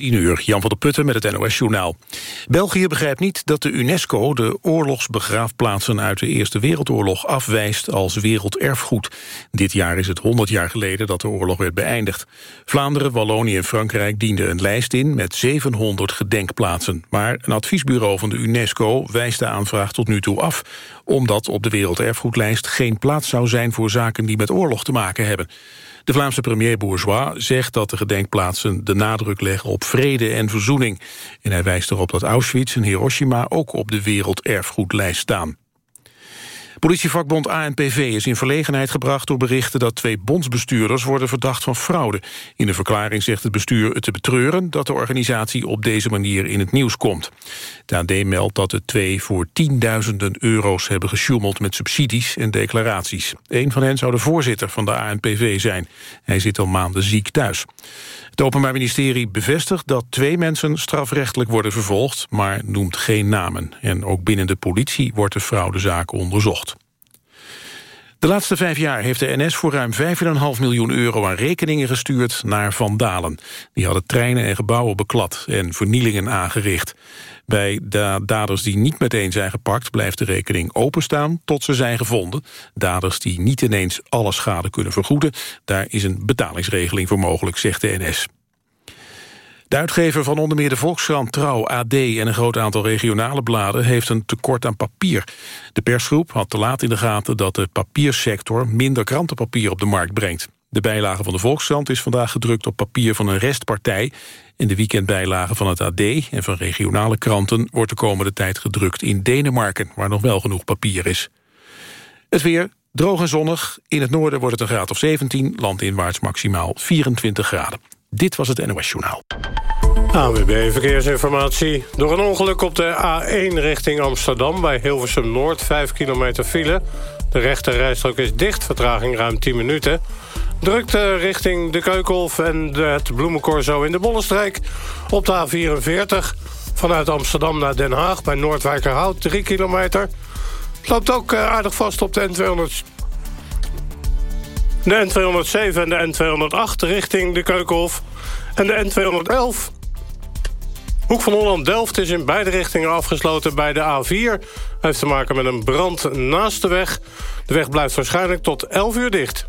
10 uur, Jan van der Putten met het NOS-journaal. België begrijpt niet dat de UNESCO de oorlogsbegraafplaatsen uit de Eerste Wereldoorlog afwijst als werelderfgoed. Dit jaar is het 100 jaar geleden dat de oorlog werd beëindigd. Vlaanderen, Wallonië en Frankrijk dienden een lijst in met 700 gedenkplaatsen. Maar een adviesbureau van de UNESCO wijst de aanvraag tot nu toe af, omdat op de werelderfgoedlijst geen plaats zou zijn voor zaken die met oorlog te maken hebben. De Vlaamse premier Bourgeois zegt dat de gedenkplaatsen de nadruk leggen op vrede en verzoening. En hij wijst erop dat Auschwitz en Hiroshima ook op de werelderfgoedlijst staan. Politievakbond ANPV is in verlegenheid gebracht door berichten dat twee bondsbestuurders worden verdacht van fraude. In de verklaring zegt het bestuur het te betreuren dat de organisatie op deze manier in het nieuws komt. De AD meldt dat de twee voor tienduizenden euro's hebben gesjoemeld met subsidies en declaraties. Een van hen zou de voorzitter van de ANPV zijn. Hij zit al maanden ziek thuis. Het Openbaar Ministerie bevestigt dat twee mensen strafrechtelijk worden vervolgd, maar noemt geen namen. En ook binnen de politie wordt de fraudezaak onderzocht. De laatste vijf jaar heeft de NS voor ruim 5,5 miljoen euro aan rekeningen gestuurd naar vandalen. Die hadden treinen en gebouwen beklad en vernielingen aangericht. Bij de daders die niet meteen zijn gepakt blijft de rekening openstaan tot ze zijn gevonden. Daders die niet ineens alle schade kunnen vergoeden, daar is een betalingsregeling voor mogelijk, zegt de NS. De uitgever van onder meer de Volkskrant, Trouw, AD en een groot aantal regionale bladen heeft een tekort aan papier. De persgroep had te laat in de gaten dat de papiersector minder krantenpapier op de markt brengt. De bijlage van de Volkskrant is vandaag gedrukt op papier van een restpartij. En de weekendbijlage van het AD en van regionale kranten wordt de komende tijd gedrukt in Denemarken, waar nog wel genoeg papier is. Het weer, droog en zonnig. In het noorden wordt het een graad of 17, landinwaarts maximaal 24 graden. Dit was het NOS Journaal. AWB Verkeersinformatie. Door een ongeluk op de A1 richting Amsterdam... bij Hilversum Noord, 5 kilometer file. De rechte rijstrook is dicht, vertraging ruim 10 minuten. Drukte richting de Keukenhof en het Bloemencorso in de Bollenstreek. Op de A44 vanuit Amsterdam naar Den Haag... bij Noordwijkerhout, 3 kilometer. Het loopt ook eh, aardig vast op de N200... De N207 en de N208 richting de Keukenhof. En de N211 Hoek van Holland-Delft is in beide richtingen afgesloten bij de A4. Heeft te maken met een brand naast de weg. De weg blijft waarschijnlijk tot 11 uur dicht.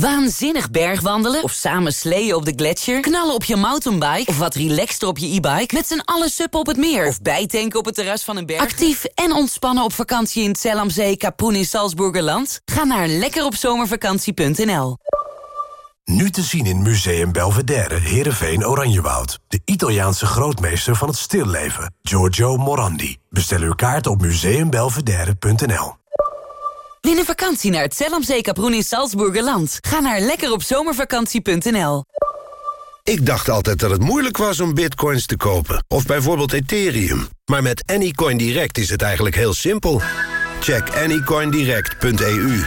Waanzinnig bergwandelen of samen sleeën op de gletsjer... knallen op je mountainbike of wat relaxter op je e-bike... met z'n allen suppen op het meer of bijtanken op het terras van een berg. Actief en ontspannen op vakantie in het Zellamzee, Kapoen in Salzburgerland? Ga naar lekkeropzomervakantie.nl Nu te zien in Museum Belvedere, Heerenveen, Oranjewoud. De Italiaanse grootmeester van het stilleven, Giorgio Morandi. Bestel uw kaart op museumbelvedere.nl Win een vakantie naar het Zellamzee Kaproen in Salzburgerland. Ga naar lekkeropzomervakantie.nl Ik dacht altijd dat het moeilijk was om bitcoins te kopen. Of bijvoorbeeld Ethereum. Maar met Anycoin Direct is het eigenlijk heel simpel. Check anycoindirect.eu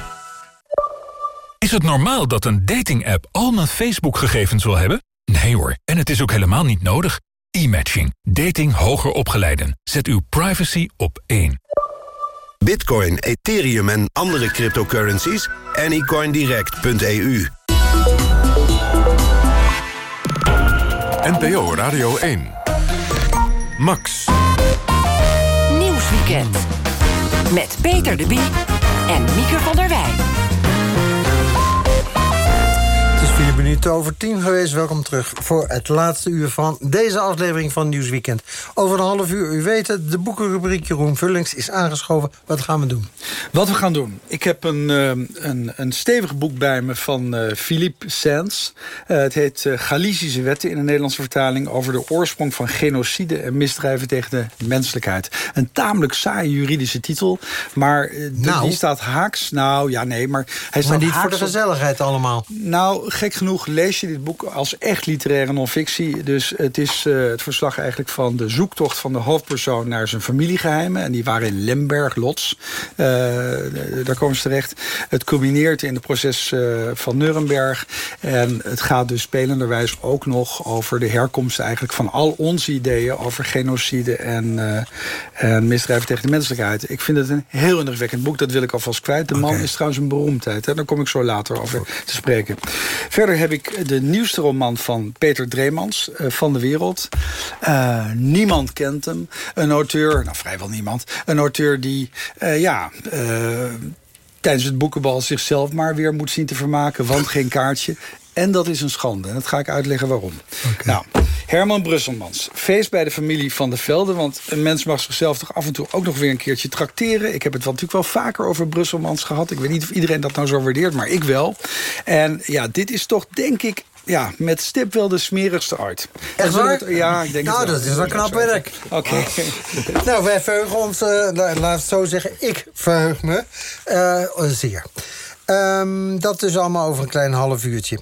Is het normaal dat een dating-app al mijn Facebook-gegevens wil hebben? Nee hoor, en het is ook helemaal niet nodig. E-matching. Dating hoger opgeleiden. Zet uw privacy op één. Bitcoin, Ethereum en andere cryptocurrencies? Anycoindirect.eu NPO Radio 1. Max. Nieuwsweekend. Met Peter de Bie en Mieke van der Wij. Minuten over tien geweest. Welkom terug voor het laatste uur van deze aflevering van Nieuwsweekend. Over een half uur, u weet het, de boekenrubriek Jeroen Vullings is aangeschoven. Wat gaan we doen? Wat we gaan doen? Ik heb een, uh, een, een stevig boek bij me van uh, Philippe Sands. Uh, het heet Galicische wetten in een Nederlandse vertaling... over de oorsprong van genocide en misdrijven tegen de menselijkheid. Een tamelijk saaie juridische titel, maar nou. die staat haaks. Nou, ja, nee, maar hij maar staat niet haaks voor de gezelligheid allemaal. Nou, gek genoeg lees je dit boek als echt literaire non-fictie. Dus het is uh, het verslag eigenlijk van de zoektocht van de hoofdpersoon... naar zijn familiegeheimen. En die waren in Lemberg, Lots. Uh, daar komen ze terecht. Het culmineert in het proces uh, van Nuremberg. En het gaat dus spelenderwijs ook nog over de herkomst eigenlijk... van al onze ideeën over genocide en, en misdrijven tegen de menselijkheid. Ik vind het een heel indrukwekkend boek. Dat wil ik alvast kwijt. De man is trouwens een beroemdheid. Hè? Daar kom ik zo later over te spreken. Verder heb ik de nieuwste roman van Peter Dreemans, uh, Van de Wereld. Uh, niemand kent hem. Een auteur, nou vrijwel niemand. Een auteur die, uh, ja tijdens het boekenbal zichzelf maar weer moet zien te vermaken... want geen kaartje. En dat is een schande. En dat ga ik uitleggen waarom. Okay. Nou, Herman Brusselmans. Feest bij de familie Van de Velde. Want een mens mag zichzelf toch af en toe ook nog weer een keertje trakteren. Ik heb het wel, natuurlijk wel vaker over Brusselmans gehad. Ik weet niet of iedereen dat nou zo waardeert, maar ik wel. En ja, dit is toch denk ik ja, met stip wel de smerigste uit. Echt waar? Het, ja, ik denk nou, het dat is wel knap werk. Oké. Okay. nou, wij verheugen ons, uh, laat het zo zeggen, ik verheug me uh, zeer. Um, dat dus allemaal over een klein half uurtje.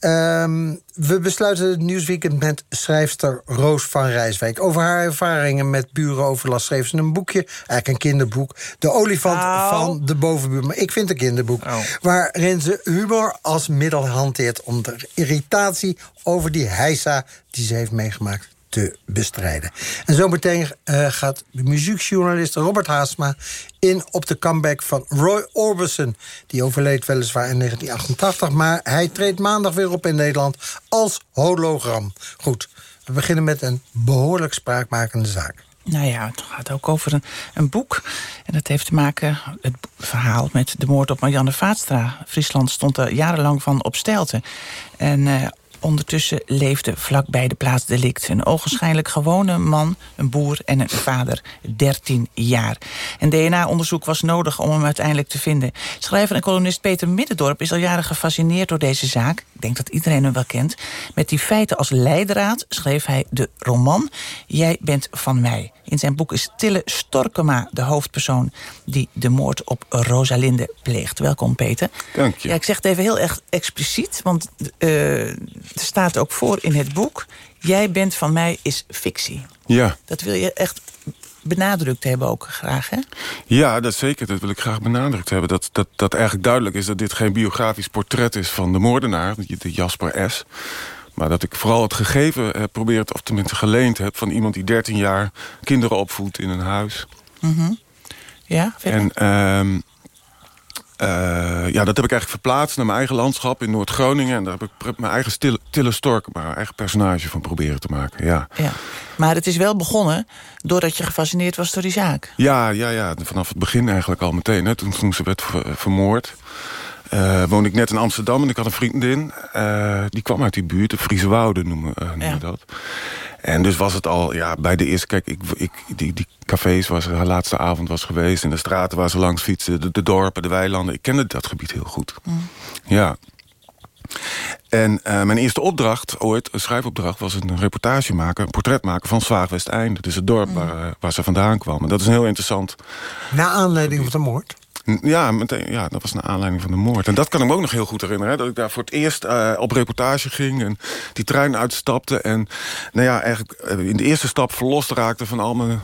Um, we besluiten het nieuwsweekend met schrijfster Roos van Rijswijk. Over haar ervaringen met burenoverlast schreef ze een boekje. Eigenlijk een kinderboek. De olifant oh. van de bovenbuur. Maar ik vind een kinderboek. Oh. Waarin ze humor als middel hanteert... om de irritatie over die heisa die ze heeft meegemaakt te bestrijden. En zometeen uh, gaat de muziekjournalist Robert Haasma in op de comeback van Roy Orbison. Die overleed weliswaar in 1988, maar hij treedt maandag weer op in Nederland als hologram. Goed, we beginnen met een behoorlijk spraakmakende zaak. Nou ja, het gaat ook over een, een boek. En dat heeft te maken, het verhaal met de moord op Marianne Vaatstra. Friesland stond er jarenlang van op stelte. En uh, Ondertussen leefde vlakbij de plaats delict een ogenschijnlijk gewone man, een boer en een vader, 13 jaar. En DNA-onderzoek was nodig om hem uiteindelijk te vinden. Schrijver en columnist Peter Middendorp is al jaren gefascineerd door deze zaak. Ik denk dat iedereen hem wel kent. Met die feiten als leidraad schreef hij de roman Jij bent van mij. In zijn boek is Tille Storkema de hoofdpersoon die de moord op Rosalinde pleegt. Welkom Peter. Dank je. Ja, ik zeg het even heel erg expliciet, want uh, er staat ook voor in het boek... jij bent van mij is fictie. Ja. Dat wil je echt benadrukt hebben ook graag, hè? Ja, dat zeker. Dat wil ik graag benadrukt hebben. Dat, dat, dat eigenlijk duidelijk is dat dit geen biografisch portret is van de moordenaar, de Jasper S., maar dat ik vooral het gegeven heb probeerd, of tenminste geleend heb... van iemand die 13 jaar kinderen opvoedt in een huis. Mm -hmm. Ja, verder? En um, uh, ja, dat heb ik eigenlijk verplaatst naar mijn eigen landschap in Noord-Groningen. En daar heb ik mijn eigen stille, Tille Stork, mijn eigen personage van proberen te maken. Ja. ja. Maar het is wel begonnen doordat je gefascineerd was door die zaak. Ja, ja, ja. vanaf het begin eigenlijk al meteen. Hè, toen, toen ze werd vermoord. Uh, woonde ik net in Amsterdam en ik had een vriendin. Uh, die kwam uit die buurt, de Friese Wouden noemen, uh, noemen ja. dat. En dus was het al, ja, bij de eerste... Kijk, ik, ik, die, die cafés waar ze haar laatste avond was geweest... en de straten waar ze langs fietsen, de, de dorpen, de weilanden... ik kende dat gebied heel goed. Mm. Ja. En uh, mijn eerste opdracht, ooit, een schrijfopdracht... was een reportage maken, een portret maken van Zwaag Westeinde. Dat is het dorp mm. waar, waar ze vandaan kwam. En dat is een heel interessant... Na aanleiding van de moord? Ja, meteen, ja, dat was naar aanleiding van de moord. En dat kan ik me ook nog heel goed herinneren. Hè, dat ik daar voor het eerst uh, op reportage ging. En die trein uitstapte. En nou ja, eigenlijk in de eerste stap verlost raakte van al mijn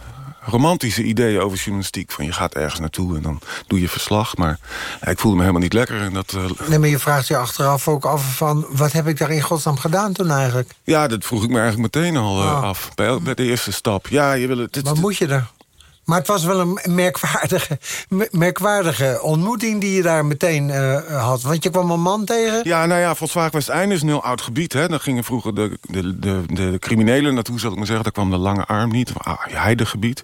romantische ideeën over journalistiek. Van je gaat ergens naartoe en dan doe je verslag. Maar ja, ik voelde me helemaal niet lekker. En dat, uh, nee, maar je vraagt je achteraf ook af van... wat heb ik daar in godsnaam gedaan toen eigenlijk? Ja, dat vroeg ik me eigenlijk meteen al uh, oh. af. Bij, bij, de eerste stap. Ja, je wil het, Wat moet je er? Maar het was wel een merkwaardige, merkwaardige ontmoeting die je daar meteen uh, had. Want je kwam een man tegen. Ja, nou ja, Volkswagen Westeinde is een heel oud gebied. Hè. Daar gingen vroeger de, de, de, de criminelen naartoe, zal ik maar zeggen. Daar kwam de lange arm niet. Ah, heidegebied.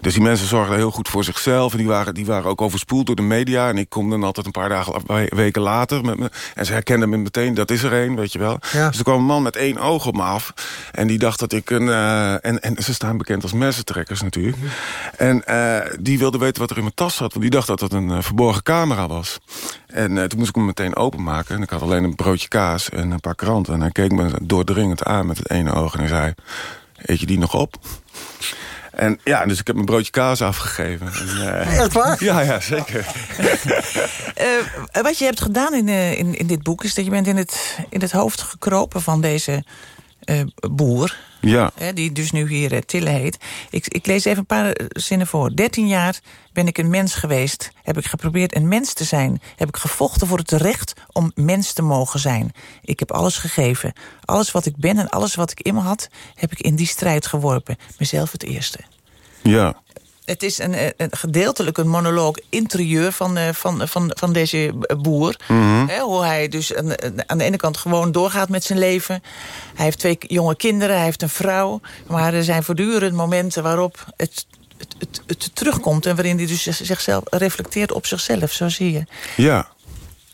Dus die mensen zorgden heel goed voor zichzelf. En die waren, die waren ook overspoeld door de media. En ik kom dan altijd een paar dagen, weken later. Met me, en ze herkenden me meteen, dat is er één, weet je wel. Ja. Dus er kwam een man met één oog op me af. En die dacht dat ik een... Uh, en, en ze staan bekend als messentrekkers natuurlijk. Mm -hmm. En uh, die wilde weten wat er in mijn tas zat. Want die dacht dat dat een uh, verborgen camera was. En uh, toen moest ik hem meteen openmaken. En ik had alleen een broodje kaas en een paar kranten. En hij keek me doordringend aan met het ene oog. En hij zei, eet je die nog op? En ja, dus ik heb mijn broodje kaas afgegeven. En, uh, Echt waar? Ja, ja, zeker. uh, wat je hebt gedaan in, uh, in, in dit boek... is dat je bent in het, in het hoofd gekropen van deze boer... Ja. Hè, die dus nu hier uh, Tille heet. Ik, ik lees even een paar zinnen voor. 13 jaar ben ik een mens geweest. Heb ik geprobeerd een mens te zijn. Heb ik gevochten voor het recht om mens te mogen zijn. Ik heb alles gegeven. Alles wat ik ben en alles wat ik in me had... heb ik in die strijd geworpen. Mezelf het eerste. Ja. Het is een, een gedeeltelijk een monoloog interieur van, uh, van, van, van deze boer. Mm He, hoe hij dus aan, aan, de ene kant gewoon doorgaat met zijn leven. Hij heeft twee jonge kinderen, hij heeft een vrouw. Maar er zijn voortdurend momenten waarop het, het, het, het terugkomt... en waarin hij dus zichzelf reflecteert op zichzelf, zo zie je. Ja.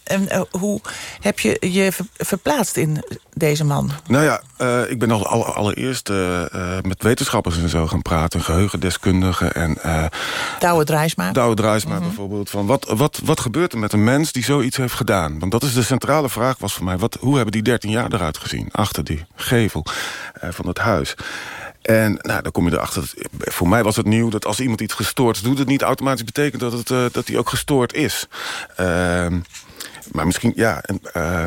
En uh, hoe heb je je verplaatst in deze man? Nou ja, uh, ik ben al, al allereerst uh, met wetenschappers en zo gaan praten. Geheugendeskundigen en... Douwe Drijsma. Douwe Drijsma mm -hmm. bijvoorbeeld. Van wat, wat, wat gebeurt er met een mens die zoiets heeft gedaan? Want dat is de centrale vraag was voor mij. Wat, hoe hebben die 13 jaar eruit gezien? Achter die gevel van het huis. En nou, dan kom je erachter. Voor mij was het nieuw dat als iemand iets gestoord doet... het niet automatisch betekent dat, het, uh, dat hij ook gestoord is. Uh, maar misschien, ja... Uh,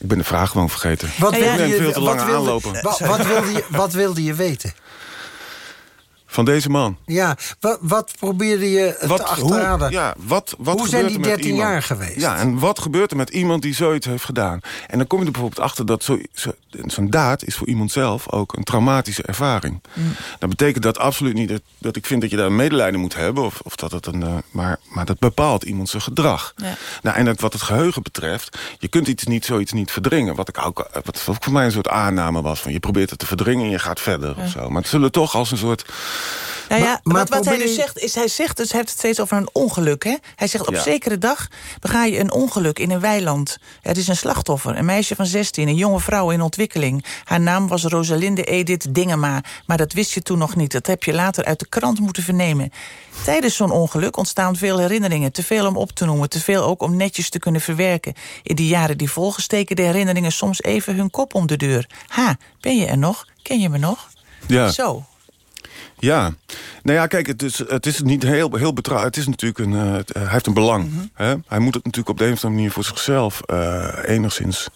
ik ben de vraag gewoon vergeten. Wat ik ben veel te lang aanlopen. Wat, wat, wilde je, wat wilde je weten? Van deze man. Ja, wat, wat probeerde je wat, te achterhalen? Hoe, ja, wat, wat hoe zijn die 13 iemand? jaar geweest? Ja, en wat gebeurt er met iemand die zoiets heeft gedaan? En dan kom je er bijvoorbeeld achter dat zo'n zo, zo daad... is voor iemand zelf ook een traumatische ervaring. Mm. Dat betekent dat absoluut niet dat, dat, ik vind dat je daar medelijden moet hebben... of, of dat het een, uh, maar, maar dat bepaalt iemand zijn gedrag. Ja. Nou, en dat wat het geheugen betreft... je kunt iets niet, zoiets niet verdringen. Wat, ik ook, wat voor mij een soort aanname was. Van je probeert het te verdringen en je gaat verder. Ja. Of zo. Maar het zullen toch als een soort... Nou ja, Maar- maar wat, wat hij probeer dus zegt, is hij zegt, dus hij heeft het steeds over een ongeluk. Hè? Hij zegt, op Ja. zekere dag bega je een ongeluk in een weiland. Er is een slachtoffer, een meisje van 16, een jonge vrouw in ontwikkeling. Haar naam was Rosalinde Edith Dingema, maar dat wist je toen nog niet. Dat heb je later uit de krant moeten vernemen. Tijdens zo'n ongeluk ontstaan veel herinneringen. Te veel om op te noemen, te veel ook om netjes te kunnen verwerken. In die jaren die volgen steken de herinneringen soms even hun kop om de deur. Ha, ben je er nog? Ken je me nog? Ja. Zo. Ja, nou ja, kijk, het is, het is niet heel, heel betrouwbaar. Het is natuurlijk een, eh, het- hij heeft een belang. Mhm. hè? Hij moet het natuurlijk op de een of andere manier voor zichzelf eh, enigszins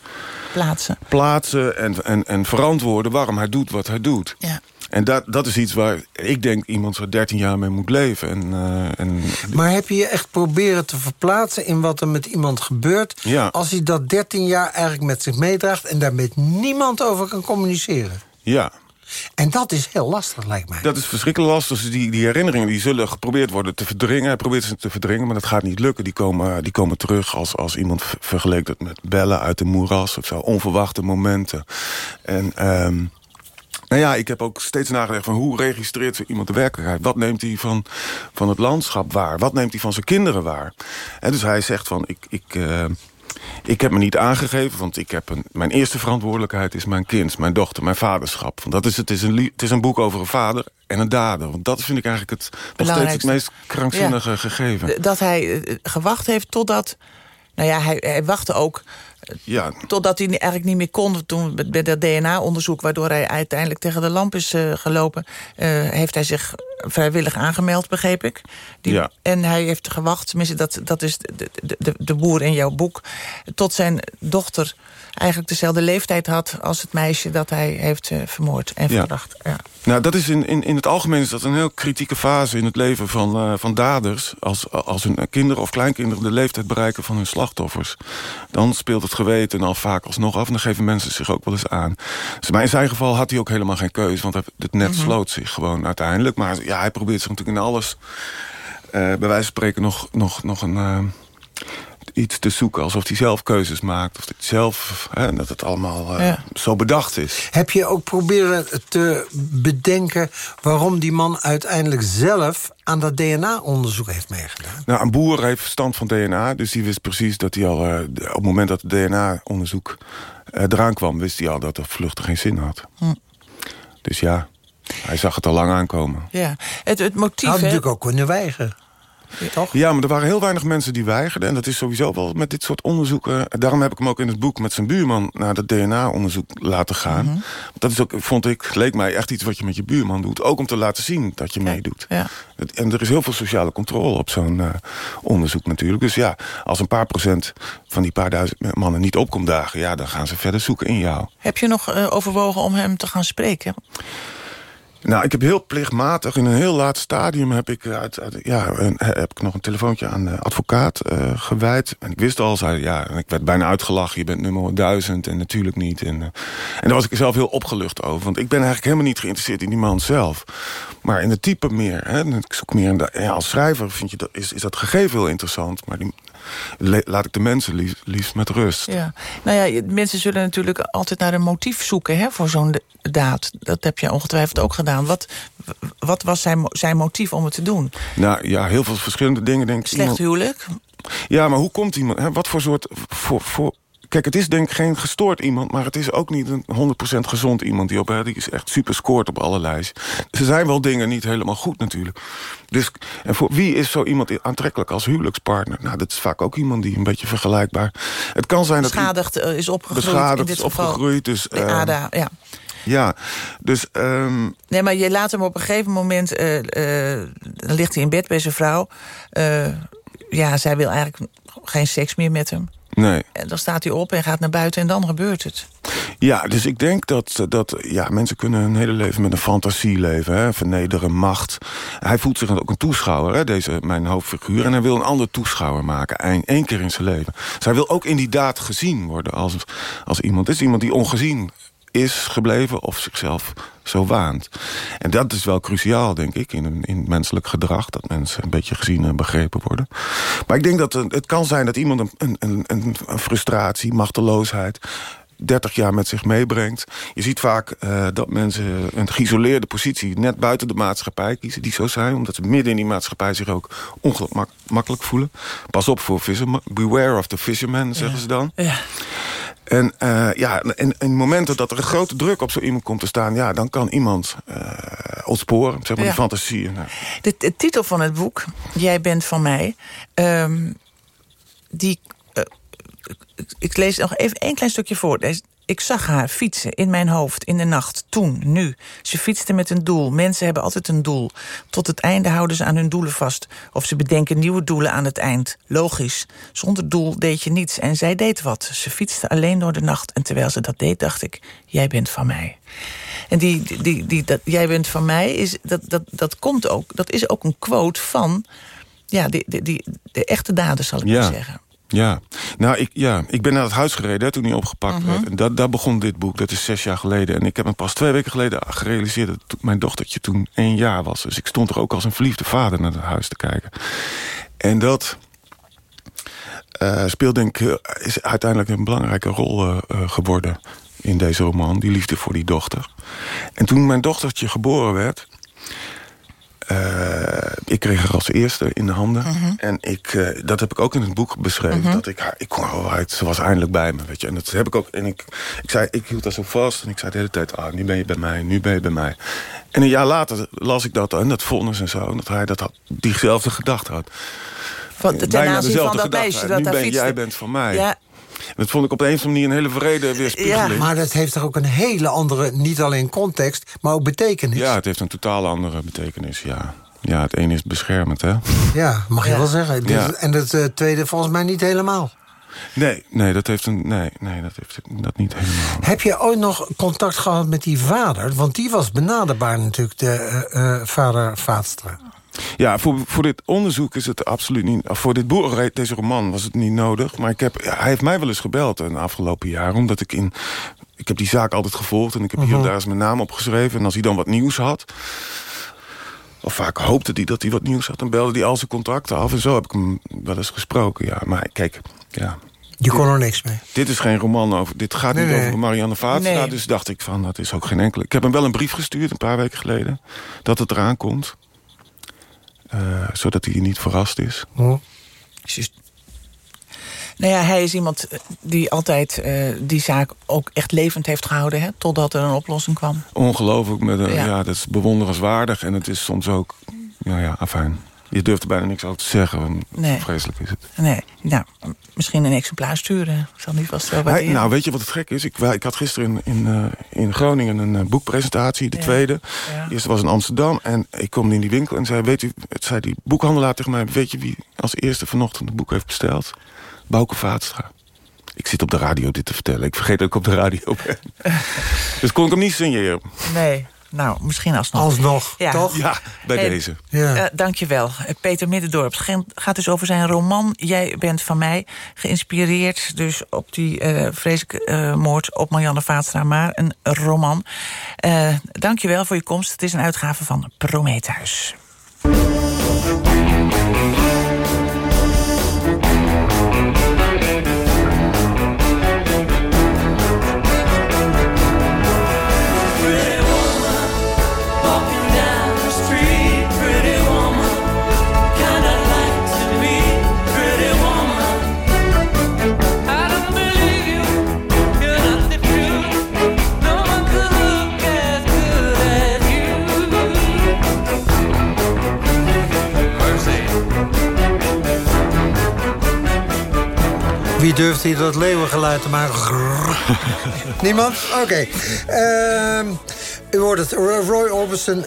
Plaatsen. plaatsen en, en, en verantwoorden waarom hij doet wat hij doet. Ja. En dat, dat is iets waar ik denk iemand zo 13 jaar mee moet leven. En, eh, en, Maar heb je je echt proberen te verplaatsen in wat er met iemand gebeurt... Ja. als hij dat 13 jaar eigenlijk met zich meedraagt... en daar met niemand over kan communiceren? ja, En dat is heel lastig, lijkt mij. dat is verschrikkelijk lastig. Dus die, die herinneringen die zullen geprobeerd worden te verdringen. Hij probeert ze te verdringen, maar dat gaat niet lukken. Die komen, die komen terug als, als iemand ver- vergeleek dat met bellen uit de moeras... of zo, onverwachte momenten. En... ehm, nou ja, ik heb ook steeds nagedacht van hoe registreert zo iemand de werkelijkheid? Wat neemt hij van, van het landschap waar? Wat neemt hij van zijn kinderen waar? En dus hij zegt van, ik, ik, eh, ik heb me niet aangegeven... want ik heb een, mijn eerste verantwoordelijkheid is mijn kind, mijn dochter, mijn vaderschap. Want dat is, het, is een, het is een boek over een vader en een dader. Want dat vind ik eigenlijk het, nog steeds het meest krankzinnige gegeven. Dat hij eh, gewacht heeft totdat... Nou ja, hij, hij wachtte ook Ja, totdat hij eigenlijk niet meer kon... toen met- bij dat DNA-onderzoek... waardoor hij uiteindelijk tegen de lamp is eh, gelopen... eh, heeft hij zich vrijwillig aangemeld, begreep ik. Die, Ja. En hij heeft gewacht, tenminste dat, dat is de, de, de, de boer in jouw boek... tot zijn dochter eigenlijk dezelfde leeftijd had... als het meisje dat hij heeft eh, vermoord en Ja. verdacht. Ja. Nou, dat is in, in, in het algemeen is dat een heel kritieke fase in het leven van, van daders. Als, als hun kinderen of kleinkinderen de leeftijd bereiken van hun slachtoffers. Dan speelt het geweten al vaak alsnog af. En dan geven mensen zich ook wel eens aan. Dus, maar in zijn geval had hij ook helemaal geen keuze. Want het net Mhm. sloot zich gewoon uiteindelijk. Maar ja, hij probeert zich natuurlijk in alles... eh, bij wijze van spreken nog, nog, nog een... eh, iets te zoeken, alsof hij zelf keuzes maakt. Of dat zelf, hè, dat het allemaal eh, Ja. zo bedacht is. Heb je ook proberen te bedenken... waarom die man uiteindelijk zelf aan dat DNA-onderzoek heeft meegedaan? Nou, een boer heeft verstand van DNA, dus die wist precies dat hij al... eh, op het moment dat het DNA-onderzoek eh, eraan kwam... wist hij al dat de vlucht geen zin had. Hm. Dus ja, hij zag het al lang aankomen. Ja. Het, het motief... Had natuurlijk ook kunnen weigeren. Toch? Ja, maar er waren heel weinig mensen die weigerden. En dat is sowieso wel met dit soort onderzoeken. Daarom heb ik hem ook in het boek met zijn buurman... naar dat DNA-onderzoek laten gaan. Mhm. Dat is ook, vond ik, leek mij echt iets wat je met je buurman doet. Ook om te laten zien dat je meedoet. Ja. En er is heel veel sociale controle op zo'n eh, onderzoek natuurlijk. Dus ja, als een paar procent van die paar duizend mannen niet opkomt dagen... ja, dan gaan ze verder zoeken in jou. Heb je nog eh, overwogen om hem te gaan spreken? Nou, ik heb heel plichtmatig, in een heel laat stadium... heb ik, eh, ja, heb ik nog een telefoontje aan de advocaat eh, gewijd. En ik wist al, zei, ja, ik werd bijna uitgelachen... je bent nummer duizend en natuurlijk niet. En, eh, en daar was ik zelf heel opgelucht over. Want ik ben eigenlijk helemaal niet geïnteresseerd in die man zelf. Maar in het type meer. Hè. Ik zoek meer in de, ja, als schrijver vind je dat, is, is dat gegeven heel interessant. Maar die, laat ik de mensen liefst, liefst met rust. Ja. Nou ja, mensen zullen natuurlijk altijd naar een motief zoeken hè, voor zo'n daad. Dat heb je ongetwijfeld ook gedaan. Wat, wat was zijn, zijn motief om het te doen? Nou ja, heel veel verschillende dingen denk ik. Slecht Iemand- huwelijk? Ja, maar hoe komt iemand? Hè? Wat voor soort... Voor, voor, kijk, het is denk ik geen gestoord iemand... maar het is ook niet een 100% gezond iemand die op... Hè, die is echt super scoort op allerlei. Er zijn wel dingen niet helemaal goed natuurlijk. Dus, en voor wie is zo iemand aantrekkelijk als huwelijkspartner? Nou, dat is vaak ook iemand die een beetje vergelijkbaar... Het kan zijn dat... Beschadigd eh, is opgegroeid in Beschadigd dit is opgegroeid. Dus, De ehm, ADA, ja. Ja, dus... ehm, Nee, maar je laat hem op een gegeven moment... eh, eh, dan ligt hij in bed bij zijn vrouw. Ja, zij wil eigenlijk geen seks meer met hem. Nee. En dan staat hij op en gaat naar buiten en dan gebeurt het. Ja, dus ik denk dat, dat ja, mensen kunnen hun hele leven met een fantasie leven. Hè? Vernederen, macht. Hij voelt zich ook een toeschouwer, hè? Deze, mijn hoofdfiguur. En hij wil een ander toeschouwer maken, één, één keer in zijn leven. Dus hij wil ook in die daad gezien worden als, als iemand. Het is iemand die ongezien is gebleven of zichzelf zo waant. En dat is wel cruciaal, denk ik, in, in menselijk gedrag. Dat mensen een beetje gezien en begrepen worden. Maar ik denk dat het, kan zijn dat iemand een, een, een, een frustratie, machteloosheid... 30 jaar met zich meebrengt. Je ziet vaak eh, dat mensen een geïsoleerde positie... net buiten de maatschappij kiezen, die zo zijn. Omdat ze midden in die maatschappij zich ook ongemak makkelijk voelen. Pas op voor fishermen. Beware of the fisherman, zeggen ze dan. Ja. En eh, ja, in, in momenten dat er een grote druk op zo iemand komt te staan... ja, dan kan iemand eh ontsporen, zeg maar, Ja. die fantasieën. Nou, De, de titel van het boek, Jij bent van mij... ehm, die, eh, ik- ik lees nog even één klein stukje voor. Deze- Ik zag haar fietsen in mijn hoofd, in de nacht, toen, nu. Ze fietste met een doel. Mensen hebben altijd een doel. Tot het einde houden ze aan hun doelen vast. Of ze bedenken nieuwe doelen aan het eind. Logisch. Zonder doel deed je niets. En zij deed wat. Ze fietste alleen door de nacht. En terwijl ze dat deed, dacht ik, jij bent van mij. En die, die, die, die- dat, jij bent van mij, is, dat, dat, dat, komt ook, dat is ook een quote van ja, die, die, die, de echte daden, zal ik Ja. maar zeggen. Ja, nou, ik, ja, ik ben naar het huis gereden hè, toen hij opgepakt Mhm. werd. En dat, daar begon dit boek, dat is zes jaar geleden. En ik heb me pas twee weken geleden gerealiseerd... dat mijn dochtertje toen één jaar was. Dus ik stond er ook als een verliefde vader naar het huis te kijken. En dat eh, speelt denk ik... eh, is uiteindelijk een belangrijke rol eh, geworden in deze roman. Die liefde voor die dochter. En toen mijn dochtertje geboren werd... eh, ik kreeg haar als eerste in de handen. En ik, eh, dat heb ik ook in het boek beschreven. Mhm. Dat ik haar, ik kon haar uit, ze was eindelijk bij me. Weet je. En dat heb ik ook. En ik, ik, zei, ik hield haar zo vast. En ik zei de hele tijd: ah, nu ben je bij mij, nu ben je bij mij. En een jaar later las ik dat en dat vonnis en zo. Dat hij dat had, diezelfde gedachte had. Van, ten aanzien van dat meisje dat nu daar ben, fietste. jij bent van mij. Ja, Dat vond ik op een of andere manier een hele vrede weerspiegeling. Maar dat heeft toch ook een hele andere, niet alleen context, maar ook betekenis. Ja, het heeft een totaal andere betekenis, ja. Ja, het ene is beschermend, hè? Ja, mag je Ja. wel zeggen. Dit- Ja. En het eh, tweede volgens mij niet helemaal. Nee, nee, dat heeft een. Nee, nee, dat heeft dat niet helemaal. Heb je ooit nog contact gehad met die vader? Want die was benaderbaar natuurlijk, de eh, eh, vader Vaatstra. Ja, voor, voor dit onderzoek is het absoluut niet... Voor dit boer, deze roman was het niet nodig. Maar ik heb, hij heeft mij wel eens gebeld in de afgelopen jaren. Omdat ik in... Ik heb die zaak altijd gevolgd. En ik heb hier en daar eens mijn naam opgeschreven. En als hij dan wat nieuws had... Of vaak hoopte hij dat hij wat nieuws had. Dan belde hij al zijn contacten af. En zo heb ik hem wel eens gesproken. Ja, maar kijk, ja, Je kon er niks mee. dit is geen roman over. Dit gaat Nee, niet nee. over Marianne Vaatstra. Nee. Dus dacht ik van, dat is ook geen enkele. Ik heb hem wel een brief gestuurd een paar weken geleden. Dat het eraan komt. Eh, zodat hij niet verrast is. Juist. Nou ja, hij is iemand eh, die altijd eh, die zaak ook echt levend heeft gehouden... Hè, totdat er een oplossing kwam. Ongelooflijk. Met een, Ja. ja. dat is bewonderenswaardig. En het is soms ook... Ja, afijn. Je durft er bijna niks over te zeggen. want Nee. Vreselijk is het. Nee, nou, misschien een exemplaar sturen. Zal niet vast wel waarderen. nou, weet je wat het gek is? Ik, ik had gisteren in, in, eh, in Groningen een eh, boekpresentatie, de Ja. tweede. Ja. De eerste was in Amsterdam. En ik kom in die winkel en zei, weet u, het zei die boekhandelaar tegen mij... weet je wie als eerste vanochtend een boek heeft besteld? Bouke Vaatstra. Ik zit op de radio dit te vertellen. Ik vergeet dat ik op de radio ben. dus kon ik hem niet signeren. Nee, nou, misschien alsnog. Alsnog, toch? Ja, bij Hey, deze. Ja. Eh, dankjewel. Eh, Peter Middendorp. Gaat dus over zijn roman. Jij bent van mij geïnspireerd dus op die eh vreselijke eh, moord op Marianne Vaatstra. Maar een roman. Eh dankjewel voor je komst. Het is een uitgave van Prometheus. Wie durft hier dat leeuwengeluid te maken? Niemand? Oké. Ehm, u hoort het. Roy Orbison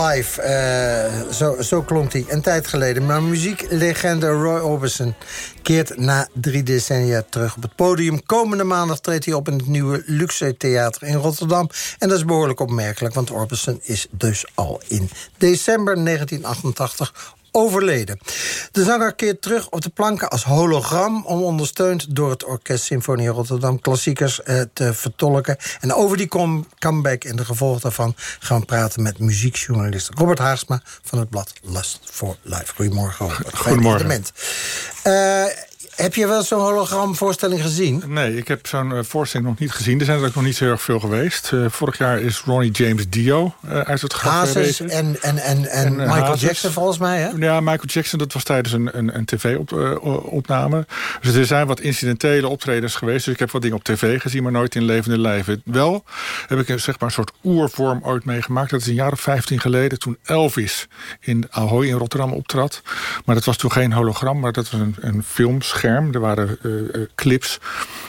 live. Eh, zo, zo klonk hij een tijd geleden. Maar muzieklegende Roy Orbison keert na drie decennia terug op het podium. Komende maandag treedt hij op in het nieuwe Luxe Theater in Rotterdam. En dat is behoorlijk opmerkelijk, want Orbison is dus al in december 1988 overleden. De zanger keert terug op de planken als hologram... om ondersteund door het Orkest Symfonie Rotterdam... klassiekers eh, te vertolken. En over die com- comeback en de gevolgen daarvan... gaan we praten met muziekjournalist Robert Haagsma... van het blad Lust for Life. Goedemorgen, Robert. Goedemorgen. Eh, heb je wel zo'n hologramvoorstelling gezien? Nee, ik heb zo'n eh, voorstelling nog niet gezien. Er zijn er ook nog niet zo erg veel geweest. Eh, vorig jaar is Ronnie James Dio uit het graf Hazes en, en, en, en, Michael Hazes. Jackson volgens mij, hè? Ja, Michael Jackson, dat was tijdens een, een, een tv-opname. dus er zijn wat incidentele optredens geweest. Dus ik heb wat dingen op tv gezien, maar nooit in levende lijven. Wel heb ik een, zeg maar, een soort oervorm ooit meegemaakt. Dat is een jaar of 15 geleden toen Elvis in Ahoy in Rotterdam optrad. Maar dat was toen geen hologram, maar dat was een, een filmscherm. Er waren eh, eh, clips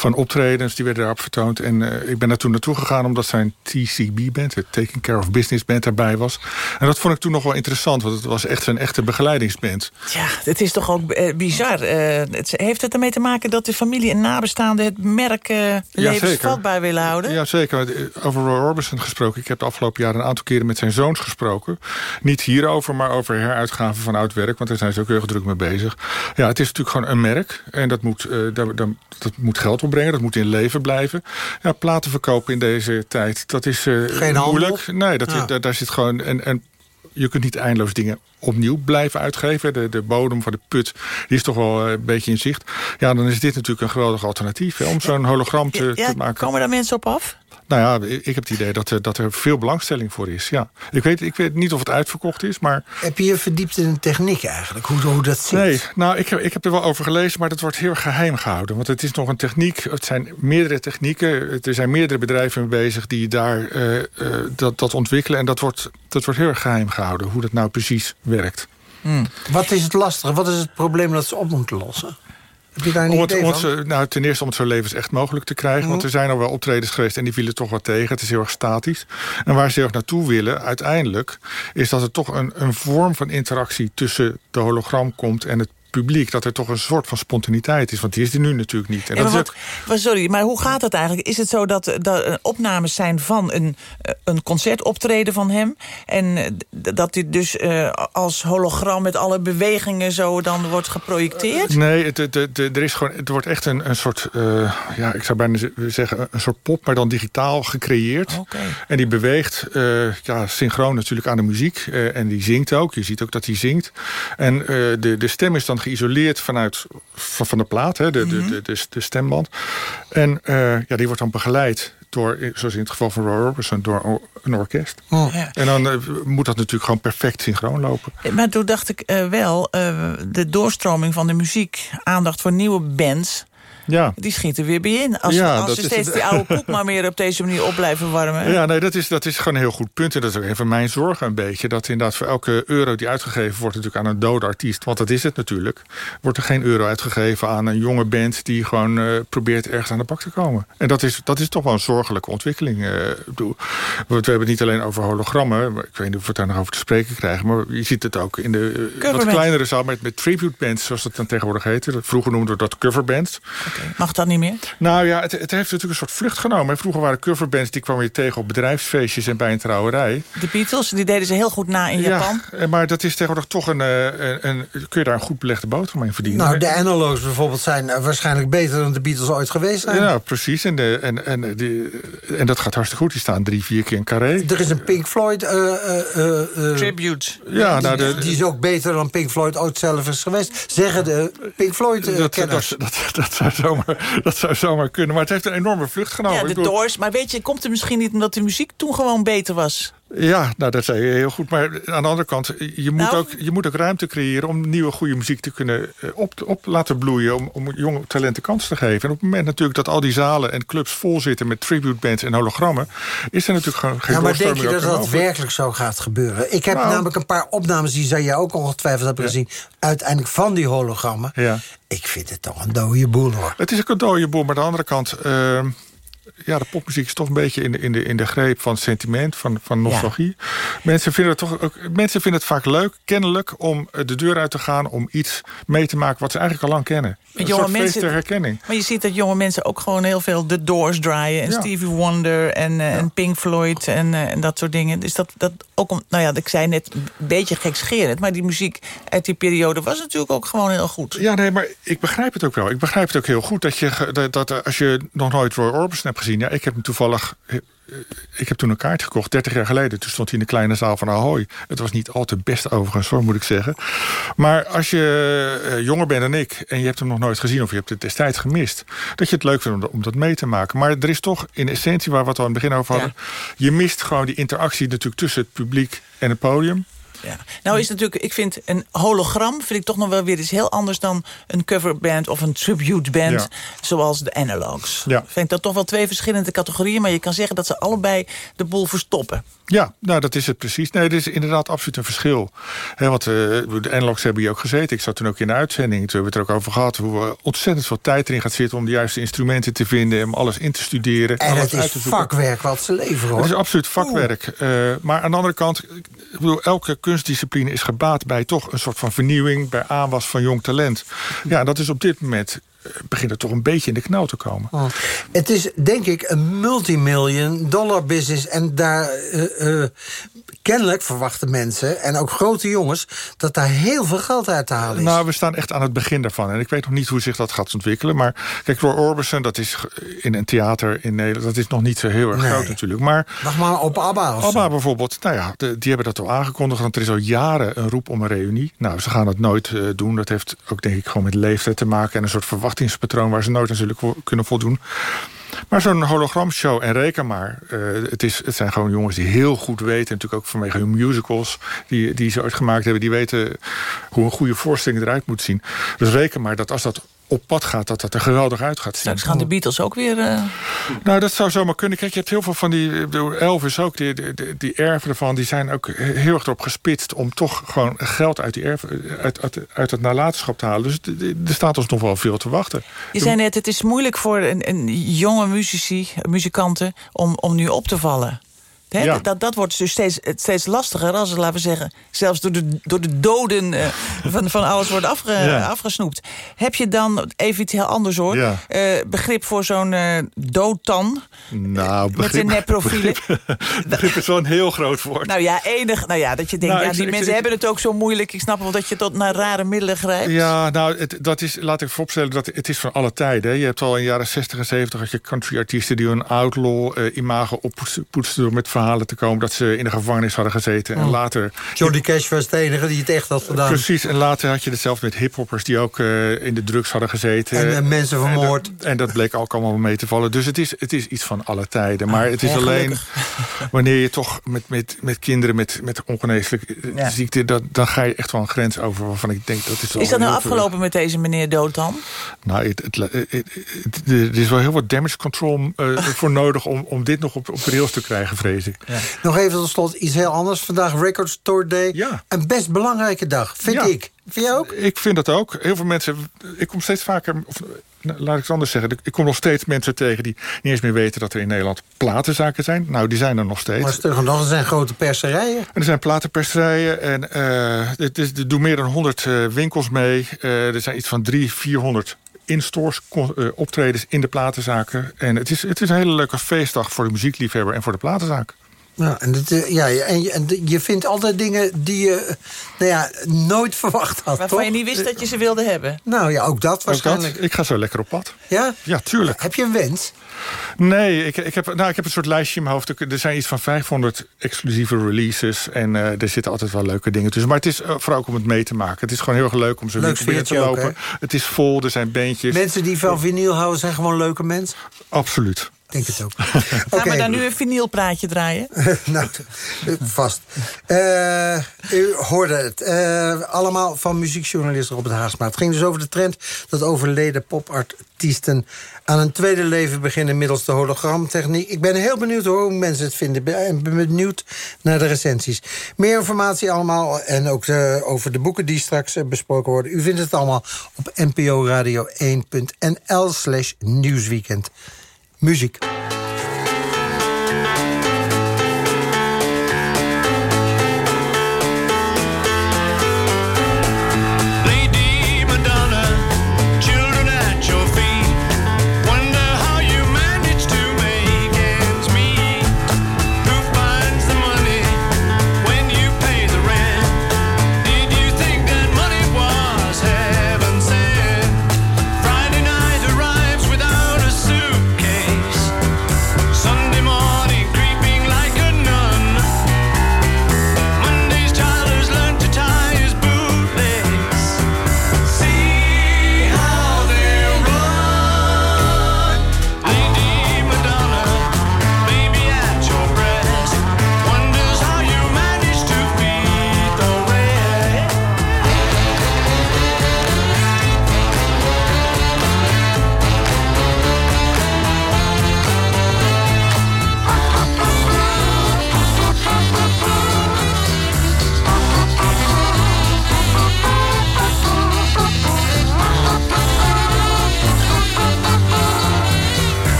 van optredens, die werden daarop vertoond. En eh, ik ben daar toen naartoe gegaan omdat zijn TCB-band, de Taking Care of Business Band, daarbij was. En dat vond ik toen nog wel interessant, want het was echt zijn echte begeleidingsband. Ja, het is toch ook eh, bizar. Eh, het, heeft het ermee te maken dat de familie en nabestaanden... het merk levensvatbaar willen houden? Ja, zeker. Over Roy Orbison gesproken. Ik heb de afgelopen jaren een aantal keren met zijn zoons gesproken. Niet hierover, maar over heruitgaven van oud werk. Want daar zijn ze ook heel erg druk mee bezig. Ja, het is natuurlijk gewoon een merk. En dat moet, dat, moet geld opbrengen. Dat moet in leven blijven. Ja, platen verkopen in deze tijd, dat is eh, Geen moeilijk. Nee, dat, Ja. daar, daar zit gewoon... En, en je kunt niet eindeloos dingen opnieuw blijven uitgeven. De, de bodem van de put die is toch wel eh, een beetje in zicht. Ja, dan is dit natuurlijk een geweldig alternatief... Hè, om zo'n hologram te, Ja, te maken. komen daar mensen op af? Nou ja, ik heb het idee dat er, dat er veel belangstelling voor is. Ja. Ik, weet, ik weet niet of het uitverkocht is, maar... Heb je je verdiept in de techniek eigenlijk? Hoe, hoe dat zit? Nee, nou, ik heb, ik heb er wel over gelezen, maar dat wordt heel geheim gehouden. Want het is nog een techniek, het zijn meerdere technieken. Er zijn meerdere bedrijven mee bezig die daar eh, eh, dat, dat ontwikkelen. En dat wordt, dat wordt heel erg geheim gehouden, hoe dat nou precies werkt. Wat is het lastige? Wat is het probleem dat ze op moeten lossen? Heb je daar een Om het, idee om het van? zo- nou, ten eerste om het zo levensecht mogelijk te krijgen. Want er zijn al wel optredens geweest en die vielen toch wat tegen. Het is heel erg statisch. En waar ze heel erg naartoe willen, uiteindelijk... is dat er toch een, een vorm van interactie tussen de hologram komt... en het publiek, dat er toch een soort van spontaniteit is. Want die is er nu natuurlijk niet. En Ja, maar wat- ook- sorry, maar hoe gaat dat eigenlijk? Is het zo dat dat opnames zijn van een, een concertoptreden van hem... en eh, dat dit dus eh, als hologram met alle bewegingen zo dan wordt geprojecteerd? Nee, het, het, het- er is gewoon, het wordt echt een, een soort, eh, ja, ik zou bijna zeggen, een soort pop, maar dan digitaal gecreëerd. Oké. En die beweegt ja, synchroon natuurlijk aan de muziek. En die zingt ook. Je ziet ook dat hij zingt. En de, de stem is dan geïsoleerd vanuit van, de plaat, hè, de, mm -hmm. de, de, de, stemband. En ja, die wordt dan begeleid door, zoals in het geval van Roy Orbison, door een orkest. Oh. Ja. En dan uh, moet dat natuurlijk gewoon perfect synchroon lopen. Maar toen dacht ik uh, wel, uh, de doorstroming van de muziek, aandacht voor nieuwe bands. Ja. Die schiet er weer bij in. Als, Ja, steeds het. die oude koek maar meer op deze manier op blijven warmen. Ja, nee, dat is, dat is gewoon een heel goed punt. En dat is ook even mijn zorg een beetje. Dat inderdaad voor elke euro die uitgegeven wordt... natuurlijk aan een dode artiest, want dat is het natuurlijk... wordt er geen euro uitgegeven aan een jonge band... die gewoon eh, probeert ergens aan de bak te komen. En dat is, dat is toch wel een zorgelijke ontwikkeling. eh, ik bedoel, want we hebben het niet alleen over hologrammen. maar Ik weet niet of we het daar nog over te spreken krijgen. Maar je ziet het ook in de eh, wat kleinere zaal... met, met tribute bands, zoals dat dan tegenwoordig heette. Vroeger noemden we dat coverbands. Mag dat niet meer? Nou ja, het, het heeft natuurlijk een soort vlucht genomen. Vroeger waren coverbands, die kwam je tegen op bedrijfsfeestjes en bij een trouwerij. De Beatles, die deden ze heel goed na in Japan. Ja, maar dat is tegenwoordig toch een, eh, een, een... Kun je daar een goed belegde boterham in verdienen? Nou, de analogs bijvoorbeeld zijn eh, waarschijnlijk beter dan de Beatles ooit geweest zijn. Ja, precies. En, de, en, en, die, en dat gaat hartstikke goed. Die staan drie, vier keer in carré. Er is een Pink Floyd... eh, eh, eh, eh, Tribute. Ja, nou, die, de- die is ook beter dan Pink Floyd ooit zelf is geweest. Zeggen de Pink Dat, dat, Floyd-kenners. dat, dat, dat zou zomaar, dat zou zomaar kunnen. Maar het heeft een enorme vlucht genomen. Ja, de Doors. Maar weet je, komt er misschien niet omdat de muziek toen gewoon beter was? Ja, nou dat zei je heel goed. Maar aan de andere kant, je moet, Nou- ook, je moet ook ruimte creëren... om nieuwe goede muziek te kunnen eh, op, op laten bloeien... Om, om jonge talenten kans te geven. En op het moment natuurlijk dat al die zalen en clubs vol zitten... met tribute bands en hologrammen... is er natuurlijk gewoon geen Ja, maar denk je dat ook dat werkelijk zo gaat gebeuren? Ik heb Nou. namelijk een paar opnames, die zou jij ook ongetwijfeld hebben gezien... uiteindelijk van die hologrammen. Ja. Ik vind het toch een dode boel, hoor. Het is een dode boel, maar aan de andere kant... eh, ja, de popmuziek is toch een beetje in de, in de, in de greep van sentiment, van, van nostalgie. Mensen, vinden het toch ook, mensen vinden het vaak leuk, kennelijk, om eh, de deur uit te gaan... om iets mee te maken wat ze eigenlijk al lang kennen. Een jonge soort mensen- herkenning. Maar je ziet dat jonge mensen ook gewoon heel veel The Doors draaien. En Ja. Stevie Wonder en, eh, en Pink Floyd en, eh, en dat soort dingen. Dus dat, dat ook om, nou ja, ik zei net een beetje gekscherend. Maar die muziek uit die periode was natuurlijk ook gewoon heel goed. Ja, nee, maar ik begrijp het ook wel. Ik begrijp het ook heel goed dat je, dat, dat als je nog nooit Roy Orbison hebt gezien... Ja, ik heb hem toevallig... eh, Ik heb toen een kaart gekocht, 30 jaar geleden. Toen stond hij in de kleine zaal van Ahoy. Het was niet al te best overigens, hoor, moet ik zeggen. Maar als je eh, jonger bent dan ik... en je hebt hem nog nooit gezien of je hebt het destijds gemist... dat je het leuk vindt om, dat- om dat mee te maken. Maar er is toch in essentie, waar we het al in het begin over hadden... je mist gewoon die interactie natuurlijk tussen het publiek en het podium. Ja. Nou is natuurlijk, ik vind een hologram vind ik toch nog wel weer iets heel anders dan een coverband of een tribute band Ja. zoals de Analogs. Ja. Vind ik dat toch wel twee verschillende categorieën, maar je kan zeggen dat ze allebei de boel verstoppen. Ja, nou dat is het precies. Nee, er is inderdaad absoluut een verschil. He, want eh, de analogs hebben hier ook gezeten. Ik zat toen ook in de uitzending. Toen hebben we het er ook over gehad. Hoe we ontzettend veel tijd erin gaat zitten... om de juiste instrumenten te vinden. Om alles in te studeren. En alles het uit is te zoeken. vakwerk wat ze leveren, hoor. Het is absoluut vakwerk. Eh, maar aan de andere kant, ik bedoel, elke kunstdiscipline is gebaat bij toch een soort van vernieuwing, bij aanwas van jong talent. Ja, dat is op dit moment eh, begint het toch een beetje in de knauw te komen. Oh. Het is denk ik een multimillion dollar business. En daar eh, eh, kennelijk verwachten mensen, en ook grote jongens... dat daar heel veel geld uit te halen is. Nou, we staan echt aan het begin daarvan. En ik weet nog niet hoe zich dat gaat ontwikkelen. Maar kijk, Roy Orbison, dat is in een theater in Nederland... dat is nog niet zo heel erg Nee. groot natuurlijk. Maar Wacht maar op ABBA of zo. ABBA bijvoorbeeld, nou ja, de- die hebben dat al aangekondigd. Want er is al jaren een roep om een reunie. Nou, ze gaan dat nooit eh, doen. Dat heeft ook denk ik gewoon met leeftijd te maken... en een soort verwachtingspatroon waar ze nooit natuurlijk kunnen voldoen. Maar zo'n hologramshow, en reken maar... eh, het, is, het zijn gewoon jongens die heel goed weten... natuurlijk ook vanwege hun musicals die, die ze ooit gemaakt hebben... die weten hoe een goede voorstelling eruit moet zien. Dus reken maar dat als dat op pad gaat... dat dat er geweldig uit gaat zien. Straks gaan de Beatles ook weer... eh, Nou, dat zou zomaar kunnen. Kijk, je hebt heel veel van die... Elvis ook, die, die, die erven ervan... die zijn ook heel erg erop gespitst... om toch gewoon geld uit, die erf, uit, uit, uit het nalatenschap te halen. Dus er staat ons nog wel veel te wachten. Je zei net, het is moeilijk voor een, een jonge muzici, muzikanten om, om nu op te vallen. Ja. dat, dat wordt dus steeds, steeds lastiger als, laten we zeggen... zelfs door de, door de doden eh, van, van alles wordt afge, Ja. afgesnoept. Heb je dan, even iets heel anders hoor... Ja. eh, begrip voor zo'n eh doodtan Nou, met zijn nepprofielen? begrip is wel een heel groot woord. Nou ja, enig, nou ja, dat je denkt, Nou, ja, die ik- mensen ik- hebben het ook zo moeilijk. Ik snap wel dat je tot naar rare middelen grijpt. Ja, nou, het, dat is, laat ik vooropstellen, dat het is van alle tijden. hè. Je hebt al in de jaren 60 en 70 had je country-artiesten die hun outlaw-imago oppoetsten door met verhalen te komen... dat ze in de gevangenis hadden gezeten. En Oh. later... Johnny Cash was de enige die het echt had gedaan. Precies, en later had je hetzelfde met hiphoppers... die ook eh, in de drugs hadden gezeten. En, eh, mensen vermoord. En dat, en dat bleek ook allemaal mee te vallen. Dus het is, het is iets van alle tijden. Maar het is alleen wanneer je toch met, met, met kinderen... met, met ongeneeslijke eh, Ja. ziekte... Dat, dan ga je echt wel een grens over waarvan ik denk... dat is, Is dat nou afgelopen met deze meneer dood dan? nou, het, het, er is wel heel wat damage control eh, voor nodig... Om, om dit nog op, op rails te krijgen, vrees ik. Nog even tot slot iets heel anders. Vandaag Record Store Day. Ja. Een best belangrijke dag, vind Ja. ik. Vind jij ook? Ik vind dat ook. Heel veel mensen... Ik kom steeds vaker... Of, nou, laat ik het anders zeggen. Ik kom nog steeds mensen tegen die niet eens meer weten... dat er in Nederland platenzaken zijn. Nou, die zijn er nog steeds. Maar stug nog, er zijn grote perserijen. En er zijn platenperserijen en eh, het is, er doen meer dan 100 eh, winkels mee. Eh, er zijn iets van 300, 400 in-stores optredens in de platenzaken. En het is, het is een hele leuke feestdag voor de muziekliefhebber en voor de platenzaak. Ja, en, het, eh, ja, en, je, en je vindt altijd dingen die je nou ja, nooit verwacht had, Waarvan toch? je niet wist dat je ze wilde hebben. Nou ja, ook dat Ook waarschijnlijk. dat, ik ga zo lekker op pad. Ja? Ja, tuurlijk. Heb je een wens? Nee, ik, ik, heb, nou, ik heb een soort lijstje in mijn hoofd. Er zijn iets van 500 exclusieve releases. En eh, er zitten altijd wel leuke dingen tussen. Maar het is eh, vooral ook om het mee te maken. Het is gewoon heel erg leuk om zo'n Leuk winkel binnen te ook, lopen. het is vol, er zijn bandjes. Mensen die van vinyl houden zijn gewoon leuke mensen? Absoluut. Ik denk het ook. Gaan we daar nu een vinylpraatje draaien? nou, vast. Eh, u hoorde het. Eh, allemaal van muziekjournalist Robert Haasma. Het ging dus over de trend dat overleden popartiesten... aan een tweede leven beginnen middels de hologramtechniek. Ik ben heel benieuwd hoe mensen het vinden. En ben benieuwd naar de recensies. Meer informatie allemaal en ook eh, over de boeken die straks eh, besproken worden. U vindt het allemaal op nporadio1.nl slash nieuwsweekend. Muziek.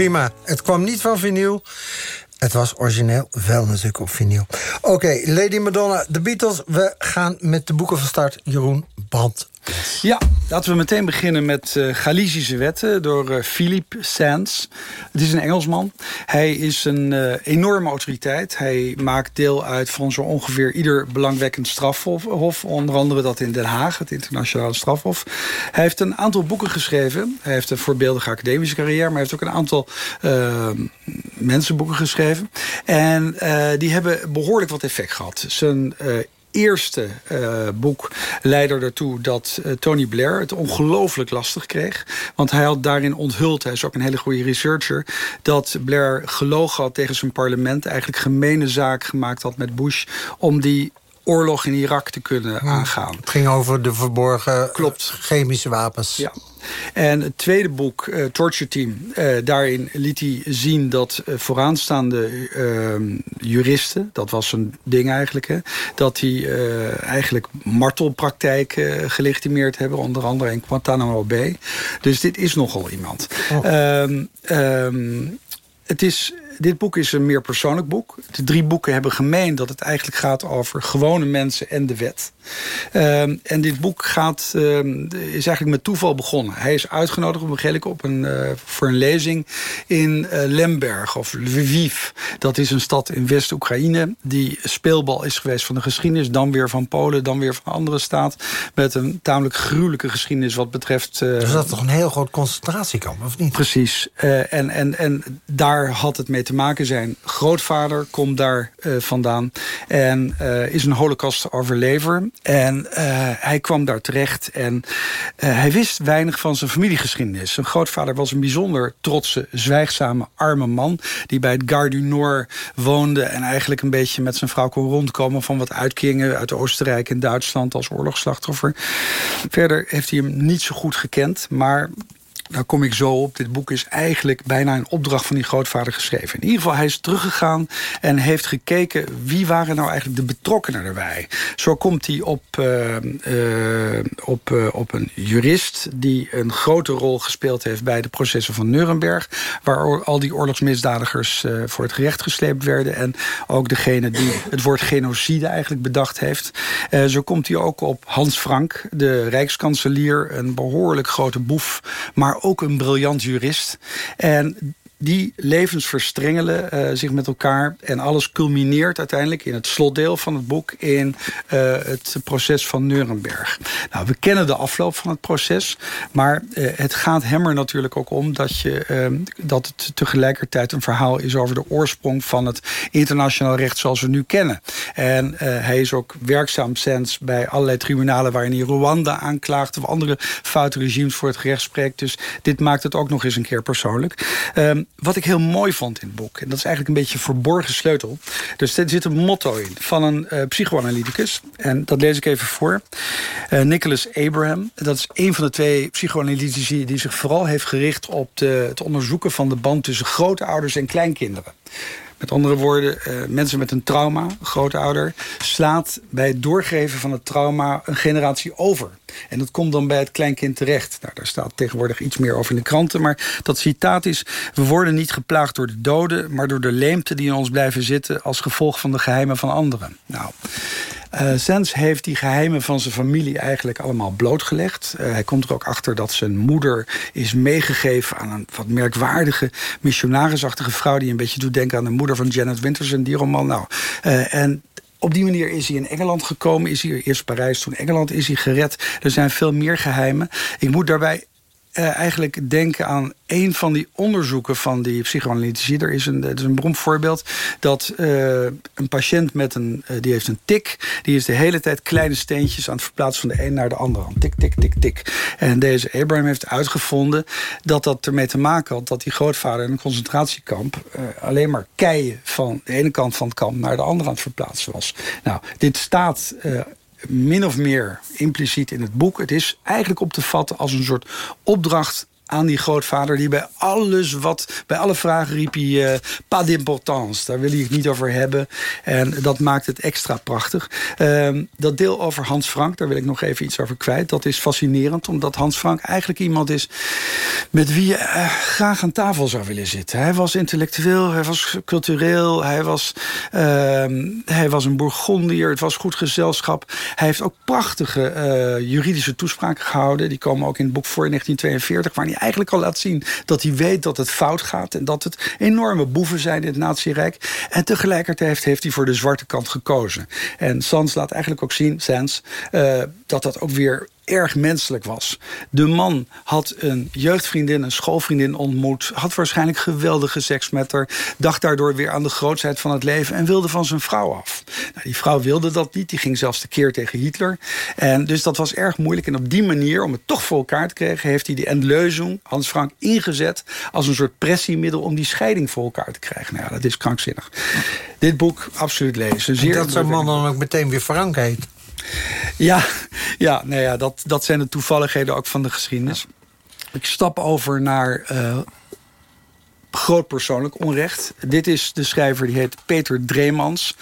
Prima. Het kwam niet van vinyl. Het was origineel wel natuurlijk op vinyl. Oké, Lady Madonna, de Beatles. We gaan met de boeken van start. Jeroen Ja, laten we meteen beginnen met uh, Galicische wetten door uh, Philip Sands. Het is een Engelsman. Hij is een uh, enorme autoriteit. Hij maakt deel uit van zo ongeveer ieder belangwekkend strafhof. Onder andere dat in Den Haag, het internationale strafhof. Hij heeft een aantal boeken geschreven. Hij heeft een voorbeeldige academische carrière. Maar heeft ook een aantal mensenboeken geschreven. En die hebben behoorlijk wat effect gehad. Zijn eerste eh, boek leidde ertoe dat eh, Tony Blair het ongelooflijk lastig kreeg. Want hij had daarin onthuld, hij is ook een hele goede researcher... dat Blair gelogen had tegen zijn parlement... eigenlijk gemene zaak gemaakt had met Bush... om die oorlog in Irak te kunnen aangaan. Het ging over de verborgen Klopt. chemische wapens. Ja. En het tweede boek, eh, Torture Team, eh, daarin liet hij zien dat eh, vooraanstaande eh, juristen, dat was een ding eigenlijk, hè, dat die eh, eigenlijk martelpraktijken gelegitimeerd hebben, onder andere in Guantanamo Bay. Dus dit is nogal iemand. Ehm, ehm, het is dit boek is een meer persoonlijk boek. De drie boeken hebben gemeen dat het eigenlijk gaat over gewone mensen en de wet. Ehm, en dit boek gaat, ehm, is eigenlijk met toeval begonnen. Hij is uitgenodigd begreep ik, op een, eh, voor een lezing in eh, Lemberg of Lviv. Dat is een stad in West-Oekraïne die speelbal is geweest van de geschiedenis. Dan weer van Polen, dan weer van een andere staat. Met een tamelijk gruwelijke geschiedenis wat betreft... eh, Dus dat is toch een heel groot concentratiekamp, of niet? Precies. En, en, en daar had het mee te maken. Zijn grootvader komt daar eh, vandaan. En eh, is een holocaust-overlever. En eh, hij kwam daar terecht. En hij wist weinig van zijn familiegeschiedenis. Zijn grootvader was een bijzonder trotse, zwijgzame, arme man. Die bij het Gare du woonde. En eigenlijk een beetje met zijn vrouw kon rondkomen. Van wat uitkeringen uit Oostenrijk en Duitsland als oorlogsslachtoffer. Verder heeft hij hem niet zo goed gekend. Maar daar kom ik zo op. Dit boek is eigenlijk bijna een opdracht van die grootvader geschreven. In ieder geval, hij is teruggegaan en heeft gekeken... wie waren nou eigenlijk de betrokkenen erbij. Zo komt hij op, eh, eh, op, eh, op een jurist... die een grote rol gespeeld heeft bij de processen van Nuremberg... waar al die oorlogsmisdadigers voor het gerecht gesleept werden... en ook degene die het woord genocide eigenlijk bedacht heeft. Zo komt hij ook op Hans Frank, de rijkskanselier... een behoorlijk grote boef, maar ook een briljant jurist. En die levens verstrengelen eh, zich met elkaar. En alles culmineert uiteindelijk in het slotdeel van het boek... in eh, het proces van Nuremberg. Nou, we kennen de afloop van het proces. Maar eh, het gaat hem er natuurlijk ook om... Dat, je, eh, dat het tegelijkertijd een verhaal is over de oorsprong... van het internationaal recht zoals we nu kennen. En hij is ook werkzaam sinds bij allerlei tribunalen... waarin hij Rwanda aanklaagt... of andere foute regimes voor het gerecht spreekt. Dus dit maakt het ook nog eens een keer persoonlijk. Wat ik heel mooi vond in het boek... en dat is eigenlijk een beetje een verborgen sleutel... dus er zit een motto in van een eh, psychoanalyticus. En dat lees ik even voor. Eh, Nicholas Abraham. Dat is een van de twee psychoanalytici... die zich vooral heeft gericht op de, het onderzoeken van de band... tussen grootouders en kleinkinderen. Met andere woorden, eh, mensen met een trauma, grootouder... slaat bij het doorgeven van het trauma een generatie over. En dat komt dan bij het kleinkind terecht. Nou, daar staat tegenwoordig iets meer over in de kranten. Maar dat citaat is... we worden niet geplaagd door de doden... maar door de leemte die in ons blijven zitten... als gevolg van de geheimen van anderen. Nou... Uh, Sens heeft die geheimen van zijn familie eigenlijk allemaal blootgelegd. Uh, hij komt er ook achter dat zijn moeder is meegegeven aan een wat merkwaardige missionarisachtige vrouw die een beetje doet denken aan de moeder van Janet Winters in die roman. Nou, uh, en op die manier is hij in Engeland gekomen. Is hij eerst Parijs, toen Engeland is hij gered. Er zijn veel meer geheimen. Ik moet daarbij uh, eigenlijk denken aan een van die onderzoeken van die psychoanalytici. Er is een, er is een beroemd voorbeeld dat uh, een patiënt met een, uh, die heeft een tik. Die is de hele tijd kleine steentjes aan het verplaatsen van de een naar de andere. Tik, tik, tik, tik. En deze Abraham heeft uitgevonden dat dat ermee te maken had... dat die grootvader in een concentratiekamp alleen maar keien van de ene kant van het kamp naar de andere aan het verplaatsen was. Nou, dit staat min of meer impliciet in het boek. Het is eigenlijk op te vatten als een soort opdracht aan die grootvader... die bij alles wat, bij alle vragen riep hij... Uh, pas d'importance, daar wil hij het niet over hebben. En dat maakt het extra prachtig. Uh, dat deel over Hans Frank, daar wil ik nog even iets over kwijt. Dat is fascinerend, omdat Hans Frank eigenlijk iemand is... met wie je uh, graag aan tafel zou willen zitten. Hij was intellectueel, hij was cultureel... hij was, hij was een Bourgondier, het was goed gezelschap. Hij heeft ook prachtige eh, juridische toespraken gehouden. Die komen ook in het boek voor in 1942... waar hij eigenlijk al laat zien dat hij weet dat het fout gaat... en dat het enorme boeven zijn in het nazi-rijk. En tegelijkertijd heeft hij voor de zwarte kant gekozen. En Sans laat eigenlijk ook zien, Sans, uh, dat dat ook weer erg menselijk was. De man had een jeugdvriendin, een schoolvriendin ontmoet... had waarschijnlijk geweldige seks met haar... dacht daardoor weer aan de grootsheid van het leven... en wilde van zijn vrouw af. Nou, die vrouw wilde dat niet, die ging zelfs tekeer tegen Hitler. En dus dat was erg moeilijk. En op die manier, om het toch voor elkaar te krijgen... heeft hij die Endleuzing, Hans Frank, ingezet... als een soort pressiemiddel om die scheiding voor elkaar te krijgen. Nou ja, dat is krankzinnig. Dit boek, absoluut lezen. En Zeer dat zo'n man dan ook meteen weer Frank heet. Ja, ja, nou ja dat, dat zijn de toevalligheden ook van de geschiedenis. Ik stap over naar eh, groot persoonlijk onrecht. Dit is de schrijver die heet Peter Dreemans.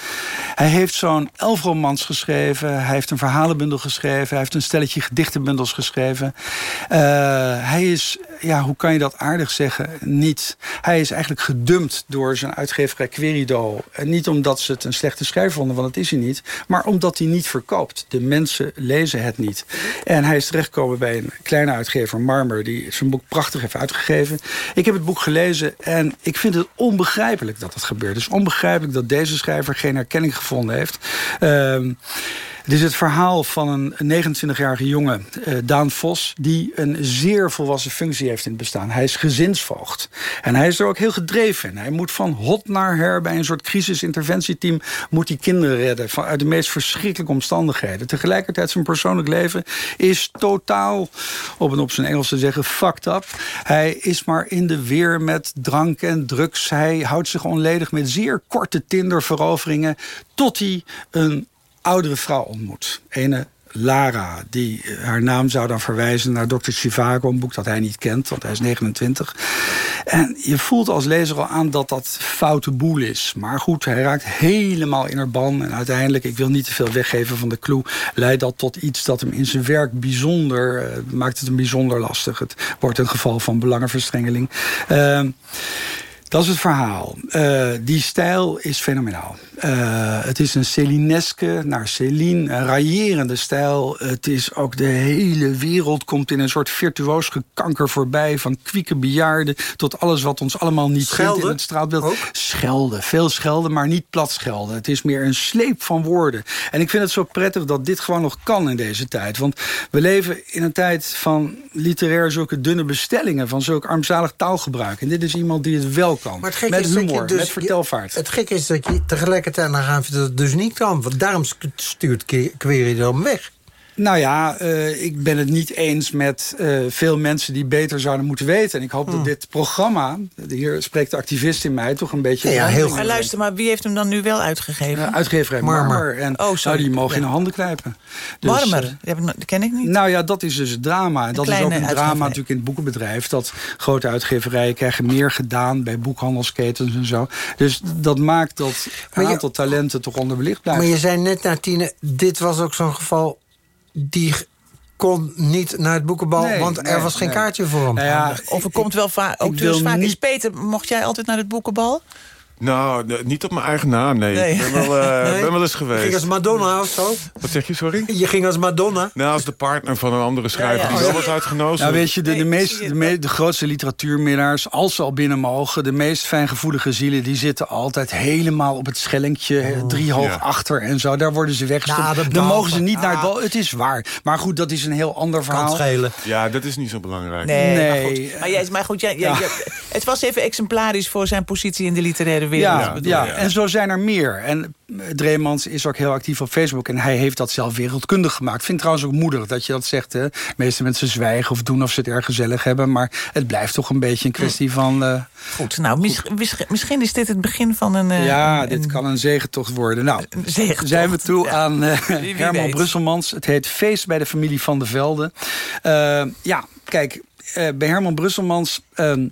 Hij heeft zo'n elf romans geschreven. Hij heeft een verhalenbundel geschreven. Hij heeft een stelletje gedichtenbundels geschreven. Eh, hij is, ja, hoe kan je dat aardig zeggen? Niet. Hij is eigenlijk gedumpt door zijn uitgeverij Querido. En niet omdat ze het een slechte schrijver vonden, want dat is hij niet. Maar omdat hij niet verkoopt. De mensen lezen het niet. En hij is terechtgekomen bij een kleine uitgever, Marmer... die zijn boek prachtig heeft uitgegeven. Ik heb het boek gelezen en ik vind het onbegrijpelijk dat het gebeurt. Het is onbegrijpelijk dat deze schrijver geen herkenning gevonden heeft. Ehm, het is het verhaal van een 29-jarige jongen, eh, Daan Vos... die een zeer volwassen functie heeft in het bestaan. Hij is gezinsvoogd. En hij is er ook heel gedreven in. Hij moet van hot naar her bij een soort crisisinterventieteam... moet hij kinderen redden van, uit de meest verschrikkelijke omstandigheden. Tegelijkertijd zijn persoonlijk leven is totaal, op en op zijn Engels te zeggen, fucked up. Hij is maar in de weer met drank en drugs. Hij houdt zich onledig met zeer korte Tinder-veroveringen... tot hij een oudere vrouw ontmoet. Ene Lara, die eh, haar naam zou dan verwijzen naar Dr. Chivago, een boek dat hij niet kent, want hij is 29. En je voelt als lezer al aan dat dat foute boel is. Maar goed, hij raakt helemaal in haar ban. En uiteindelijk, ik wil niet te veel weggeven van de clue... leidt dat tot iets dat hem in zijn werk bijzonder... eh, maakt het hem bijzonder lastig. Het wordt een geval van belangenverstrengeling. Ehm, dat is het verhaal. Eh, die stijl is fenomenaal. Eh, het is een Celineske naar Celine, een raillerende stijl. Het is ook de hele wereld komt in een soort virtuoos gekanker voorbij... van kwieke bejaarden tot alles wat ons allemaal niet Schelden vindt in het straatbeeld. Schelden, veel schelden, maar niet plat schelden. Het is meer een sleep van woorden. En ik vind het zo prettig dat dit gewoon nog kan in deze tijd. Want we leven in een tijd van literair zulke dunne bestellingen... van zulk armzalig taalgebruik. En dit is iemand die het wel kan. Maar het gekke met is dat je humor, dus- met vertelvaart. Het gekke is dat je tegelijkertijd naar gaan dat het dus niet kan. Want daarom stuurt Querido hem weg. Nou ja, eh, ik ben het niet eens met eh, veel mensen die beter zouden moeten weten. En ik hoop Hmm. dat dit programma, hier spreekt de activist in mij toch een beetje... Ja, heel goed. Maar luister, maar wie heeft hem dan nu wel uitgegeven? Ja, uitgeverij Marmer. Marmer. En Oh, sorry. nou, die mogen Ja. in de handen knijpen. Dus, Marmer, eh, die ken ik niet. nou ja, dat is dus het drama. En dat is ook een drama natuurlijk in het boekenbedrijf. Dat grote uitgeverijen krijgen meer gedaan bij boekhandelsketens en zo. Dus dat maakt dat een aantal talenten toch onderbelicht blijven. Maar je zei net naar Tine, dit was ook zo'n geval... die kon niet naar het boekenbal, Nee, want er nee, was geen nee. kaartje voor hem. Nou ja, Of er komt wel vaak, ook ik dus wil vaak. Is niet- Peter, mocht jij altijd naar het boekenbal? Nou, niet op mijn eigen naam, nee. Nee. Ik ben wel, eh, Nee? ben wel eens Je ging geweest. als Madonna of zo? Wat zeg je, sorry? Je ging als Madonna? Nou, als de partner van een andere schrijver Ja, ja. die wel was uitgenodigd. Nou, weet je, de, de, meest, de, me- de grootste literatuurminnaars, als ze al binnen mogen... de meest fijngevoelige zielen, die zitten altijd helemaal op het schellinkje... eh, drie hoog Ja. achter en zo. Daar worden ze weggestopt. Nou, dat Dan bal- mogen ze niet naar het Ah. bal. Het is waar. Maar goed, dat is een heel ander Kan verhaal. schelen. Ja, dat is niet zo belangrijk. Nee, Nee. Maar, goed. maar, jij, maar goed, jij, jij- Ja. jij- het was even exemplarisch voor zijn positie in de literaire wereld. Ja, bedoel ja, en zo zijn er meer. En eh, Dreemans is ook heel actief op Facebook. En hij heeft dat zelf wereldkundig gemaakt. Vind trouwens ook moedig dat je dat zegt. Hè. De meeste mensen zwijgen of doen of ze het erg gezellig hebben. Maar het blijft toch een beetje een kwestie van... eh, Goed, nou, mis- mis- misschien is dit het begin van een... eh, ja, een- dit kan een zegentocht worden. Nou, zegentocht. zijn we toe Ja. aan Herman weet. Brusselmans. Het heet Feest bij de familie Van de Velde. Ja, kijk, bij Herman Brusselmans... ehm,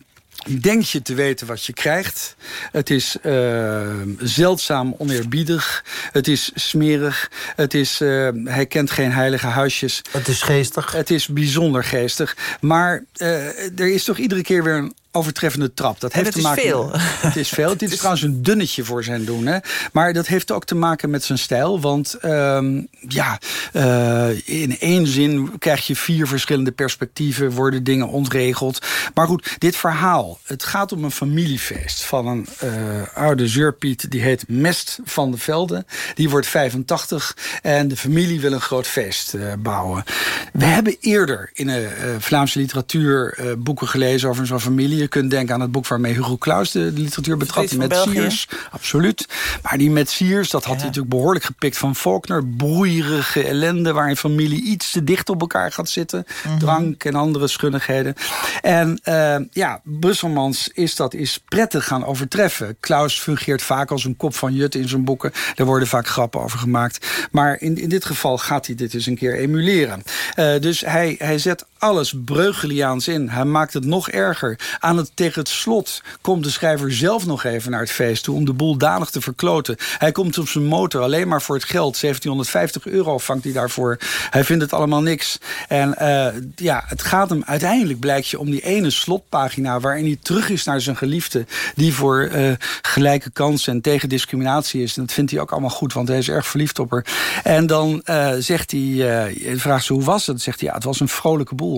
Denk je te weten wat je krijgt. Het is eh, zeldzaam oneerbiedig. Het is smerig. Het is, eh, hij kent geen heilige huisjes. Het is geestig. Het is bijzonder geestig. Maar eh, er is toch iedere keer weer een overtreffende trap. Dat heeft het te is maken veel. Het is veel. Dit is trouwens een dunnetje voor zijn doen. Hè. Maar dat heeft ook te maken met zijn stijl. Want ehm, ja, eh, in één zin krijg je vier verschillende perspectieven. Worden dingen ontregeld. Maar goed, dit verhaal. Het gaat om een familiefeest van een eh, oude zeurpiet. Die heet Mest van de Velde. Die wordt 85. En de familie wil een groot feest eh, bouwen. We hebben eerder in de Vlaamse literatuur boeken gelezen over zo'n familie. Je kunt denken aan het boek waarmee Hugo Claus de, de literatuur betrad. Verdriet van Met België. Siers. Absoluut. Maar die met Siers, dat had hij natuurlijk behoorlijk gepikt van Faulkner. Broeierige ellende waar een familie iets te dicht op elkaar gaat zitten. Mhm. Drank en andere schunnigheden. En eh, ja, Brusselmans is dat is prettig gaan overtreffen. Klaus fungeert vaak als een kop van Jut in zijn boeken. Daar worden vaak grappen over gemaakt. Maar in, in dit geval gaat hij dit eens een keer emuleren. Eh, dus hij, hij zet alles Breugeliaans in. Hij maakt het nog erger. Aan het, tegen het slot komt de schrijver zelf nog even naar het feest toe... om de boel danig te verkloten. Hij komt op zijn motor alleen maar voor het geld. 1750 euro vangt hij daarvoor. Hij vindt het allemaal niks. En eh, ja, het gaat hem uiteindelijk, blijkt je, om die ene slotpagina... waarin hij terug is naar zijn geliefde... die voor eh, gelijke kansen en tegen discriminatie is. En dat vindt hij ook allemaal goed, want hij is erg verliefd op haar. En dan eh, zegt hij, vraagt ze hoe was het? Zegt hij, ja, het was een vrolijke boel.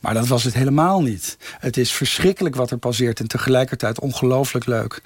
Maar dat was het helemaal niet. Het is verschrikkelijk wat er passeert en tegelijkertijd ongelooflijk leuk.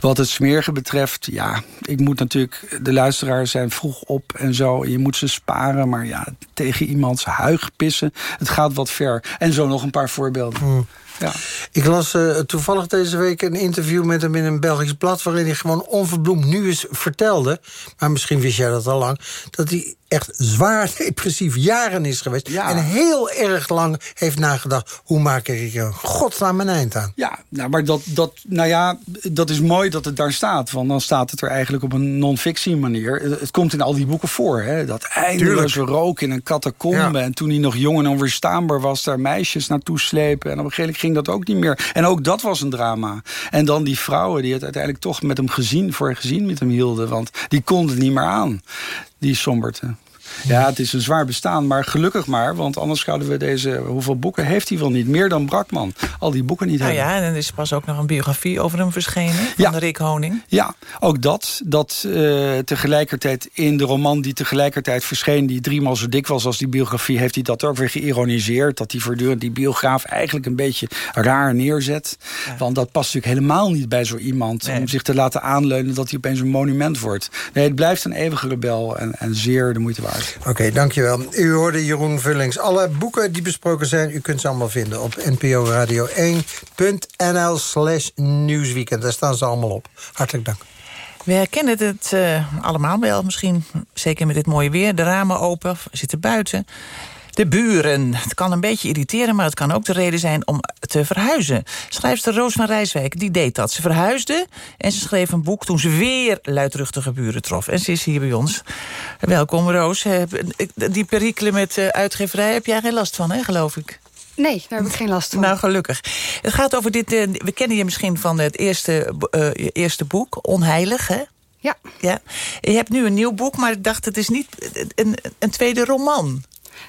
Wat het smerige betreft, ja, ik moet natuurlijk... de luisteraars zijn vroeg op en zo. Je moet ze sparen, maar ja, tegen iemands huig pissen... het gaat wat ver. En zo nog een paar voorbeelden. Ja. Ik las eh, toevallig deze week een interview met hem in een Belgisch blad... waarin hij gewoon onverbloemd nu eens vertelde... maar misschien wist jij dat al lang... dat hij echt zwaar depressief jaren is geweest... en heel erg lang heeft nagedacht... hoe maak ik er godsnaam een eind aan? Ja, nou, maar dat, dat, nou ja, dat is mooi dat het daar staat. Want dan staat het er eigenlijk op een non-fictie manier. Het het komt in al die boeken voor. Hè? Dat eindeloze rook in een catacombe. En toen hij nog jong en onweerstaanbaar was... daar meisjes naartoe slepen. En op een gegeven moment ging dat ook niet meer. En ook dat was een drama. En dan die vrouwen die het uiteindelijk toch met hem gezien... voor gezien met hem hielden. Want die konden het niet meer aan. Die somberte. Ja, het is een zwaar bestaan, maar gelukkig maar. Want anders zouden we deze... Hoeveel boeken heeft hij wel niet? Meer dan Brakman. Al die boeken niet Nou hebben. ja, en er is pas ook nog een biografie over hem verschenen. Van Rick Honing. Ja, ook dat. Dat eh, tegelijkertijd in de roman die tegelijkertijd verscheen... die driemaal zo dik was als die biografie... heeft hij dat ook weer geïroniseerd. Dat hij voortdurend die biograaf eigenlijk een beetje raar neerzet. Want dat past natuurlijk helemaal niet bij zo iemand... om zich te laten aanleunen dat hij opeens een monument wordt. Nee, het blijft een eeuwige rebel en, en zeer de moeite waard. Oké, dankjewel. U hoorde Jeroen Vullings. Alle boeken die besproken zijn, u kunt ze allemaal vinden... op nporadio1.nl slash nieuwsweekend. Daar staan ze allemaal op. Hartelijk dank. We herkennen het eh, allemaal wel misschien. Zeker met dit mooie weer. De ramen open, zitten buiten. De buren. Het kan een beetje irriteren, maar het kan ook de reden zijn om te verhuizen. Schrijfster Roos van Rijswijk, die deed dat. Ze verhuisde en ze schreef een boek toen ze weer luidruchtige buren trof. En ze is hier bij ons. Welkom Roos. Die perikelen met eh, uitgeverij heb jij geen last van, hè, geloof ik? Nee, daar heb ik geen last van. Nou, gelukkig. Het gaat over dit... eh, we kennen je misschien van het eerste, je eerste boek, Onheilig, hè? Ja. ja. Je hebt nu een nieuw boek, maar ik dacht, het is niet een, een tweede roman.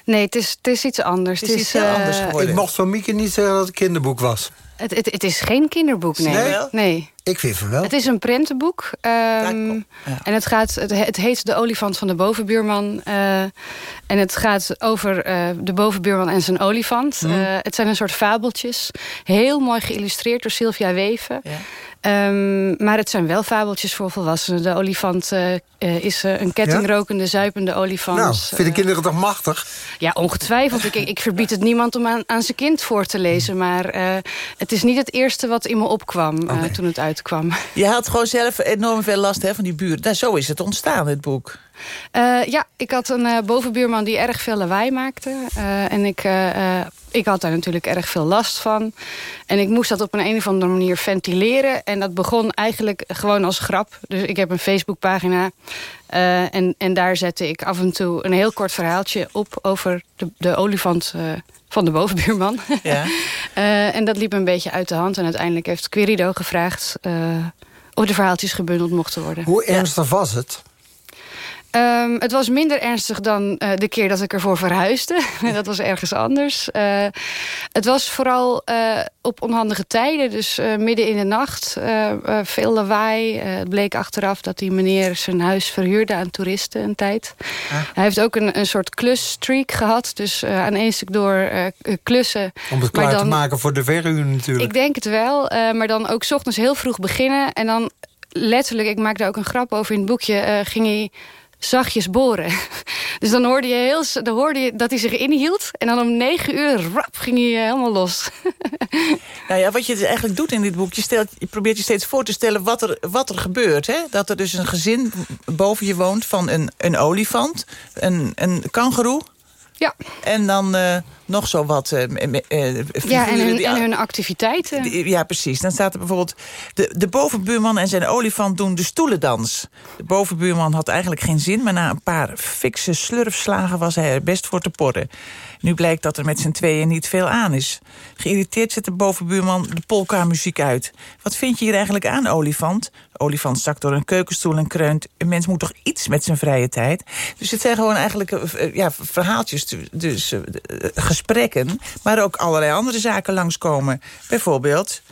Nee, het is, het is iets anders. Het is iets heel eh, anders geworden. Ik mocht van Mieke niet zeggen dat het een kinderboek was. Het, het, het is geen kinderboek, nee. Nee? nee. Ik vind van wel. Het is een prentenboek. ehm, En het, gaat, het, het heet De olifant van de bovenbuurman. eh, en het gaat over eh, de bovenbuurman en zijn olifant. Mhm. Eh, het zijn een soort fabeltjes. Heel mooi geïllustreerd door Sylvia Weven. Ehm, maar het zijn wel fabeltjes voor volwassenen. De olifant eh, eh, is eh, een kettingrokende, zuipende olifant. Nou, vinden kinderen toch machtig? Ja, ongetwijfeld. Ik, ik verbied het niemand om aan, aan zijn kind voor te lezen. Maar eh, het is niet het eerste wat in me opkwam eh, toen het uitkwam. Je had gewoon zelf enorm veel last hè, van die buurt. Nou, zo is het ontstaan, het boek. Eh, ja, ik had een eh, bovenbuurman die erg veel lawaai maakte. Eh, en ik, eh, eh, ik had daar natuurlijk erg veel last van. En ik moest dat op een, een of andere manier ventileren. En dat begon eigenlijk gewoon als grap. Dus ik heb een Facebookpagina. eh, en, en daar zette ik af en toe een heel kort verhaaltje op... over de, de olifant eh, van de bovenbuurman. Ja. Eh, en dat liep een beetje uit de hand. En uiteindelijk heeft Querido gevraagd... eh, of de verhaaltjes gebundeld mochten worden. Hoe ernstig was het? Ehm, het was minder ernstig dan eh, de keer dat ik ervoor verhuisde. dat was ergens anders. Eh, het was vooral eh, op onhandige tijden, dus midden in de nacht. veel lawaai. Het bleek achteraf dat die meneer zijn huis verhuurde aan toeristen een tijd. Hij heeft ook een, een soort klusstreak gehad. Dus aan één stuk door klussen. Om het klaar te dan- maken voor de verhuur natuurlijk. ik denk het wel, maar dan ook 's ochtends heel vroeg beginnen. En dan letterlijk, ik maak daar ook een grap over in het boekje... ging hij zachtjes boren. Dus dan hoorde je, heel, dan hoorde je dat hij zich inhield. En dan om negen uur, rap, ging hij eh, helemaal los. Nou ja, wat je dus eigenlijk doet in dit boek... je, stelt, je probeert je steeds voor te stellen wat er, wat er gebeurt. Hè? Dat er dus een gezin boven je woont van een, een olifant, een, een kangeroe... Ja. En dan eh, nog zo wat eh, eh, Ja, en hun, die- en hun activiteiten. Die- Ja, precies. Dan staat er bijvoorbeeld... De, de bovenbuurman en zijn olifant doen de stoelendans. De bovenbuurman had eigenlijk geen zin... maar na een paar fikse slurfslagen was hij er best voor te porren. Nu blijkt dat er met z'n tweeën niet veel aan is. Geïrriteerd zet de bovenbuurman de polka-muziek uit. Wat vind je hier eigenlijk aan, olifant? De olifant zakt door een keukenstoel en kreunt. Een mens moet toch iets met zijn vrije tijd? Dus het zijn gewoon eigenlijk eh, ja, verhaaltjes, dus eh, gesprekken... maar ook allerlei andere zaken langskomen. Bijvoorbeeld...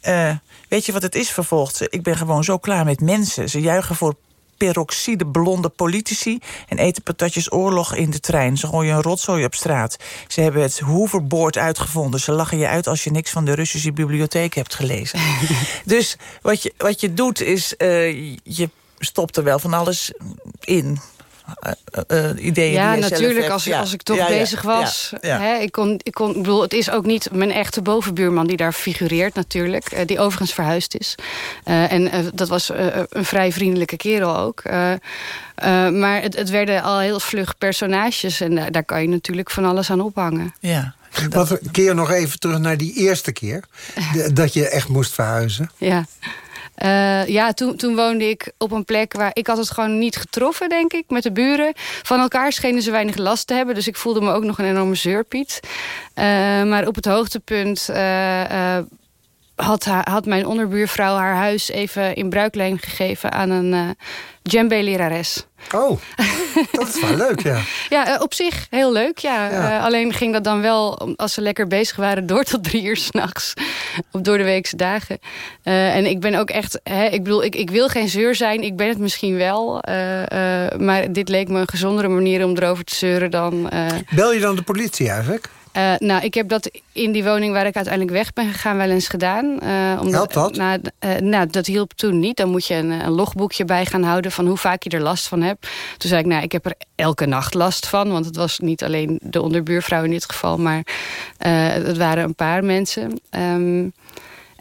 eh, weet je wat het is, vervolgt ze? Ik ben gewoon zo klaar met mensen. Ze juichen voor peroxide blonde politici... en eten patatjes oorlog in de trein. Ze gooien een rotzooi op straat. Ze hebben het hoverboard uitgevonden. Ze lachen je uit als je niks van de Russische bibliotheek hebt gelezen. dus wat je, wat je doet is... eh, je stopt er wel van alles in... Ideeën Ja, die je zelf natuurlijk. hebt. Als, Ja, als ik toch ja, ja, bezig was. ja, ja. Hè, ik, kon, ik, kon, ik bedoel, het is ook niet mijn echte bovenbuurman die daar figureert natuurlijk. eh, die overigens verhuisd is. Eh, en dat was eh, een vrij vriendelijke kerel ook. Eh, eh, maar het, het werden al heel vlug personages. En daar, daar kan je natuurlijk van alles aan ophangen. Ja. Wat keer nog even terug naar die eerste keer. dat je echt moest verhuizen. Ja. Eh, ja, toen, toen woonde ik op een plek waar ik had het gewoon niet getroffen, denk ik, met de buren. Van elkaar schenen ze weinig last te hebben, dus ik voelde me ook nog een enorme zeurpiet. Eh, maar op het hoogtepunt eh, had, ha- had mijn onderbuurvrouw haar huis even in bruikleen gegeven aan een eh djembe-lerares. Oh, dat is wel leuk, ja. Ja, eh, op zich heel leuk, ja. Ja. Eh, alleen ging dat dan wel, als ze lekker bezig waren... door tot drie uur s'nachts. Op door de weekse dagen. En ik ben ook echt... Hè, ik bedoel, ik, ik wil geen zeur zijn. Ik ben het misschien wel. maar dit leek me een gezondere manier om erover te zeuren dan... Bel je dan de politie eigenlijk? Eh, nou, ik heb dat in die woning waar ik uiteindelijk weg ben gegaan wel eens gedaan. Eh, omdat, dat? Nou, eh, nou, dat hielp toen niet. Dan moet je een, een logboekje bij gaan houden van hoe vaak je er last van hebt. Toen zei ik, nou, ik heb er elke nacht last van. Want het was niet alleen de onderbuurvrouw in dit geval, maar het waren een paar mensen. Ehm,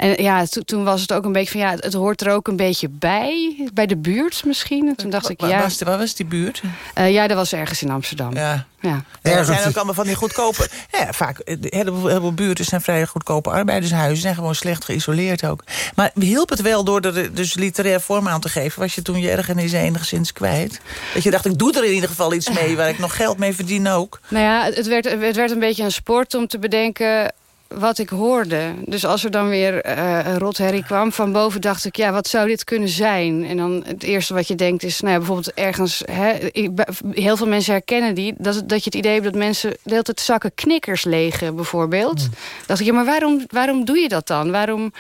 en ja, to- toen was het ook een beetje van ja, het, het hoort er ook een beetje bij. Bij de buurt misschien. En toen dacht ik, Waar, ja. was, waar was die buurt? eh, ja, dat was ergens in Amsterdam. Ja. ja. Ja, er zijn ook allemaal van die goedkope... Ja, vaak, een heleboel, heleboel buurten zijn vrij goedkope arbeidershuizen. zijn gewoon slecht geïsoleerd ook. Maar hielp het wel door er dus literair vorm aan te geven? Was je toen je ergernis enigszins kwijt? Dat je dacht, ik doe er in ieder geval iets mee... waar ik nog geld mee verdien ook. Nou ja, het werd, het werd een beetje een sport om te bedenken wat ik hoorde. Dus als er dan weer eh een rotherrie kwam van boven... dacht ik, ja, wat zou dit kunnen zijn? En dan het eerste wat je denkt is... Nou ja, bijvoorbeeld ergens... Hè, heel veel mensen herkennen die... Dat, dat je het idee hebt dat mensen de hele tijd zakken knikkers legen, bijvoorbeeld. dacht ik, ja, maar waarom, waarom doe je dat dan? Waarom,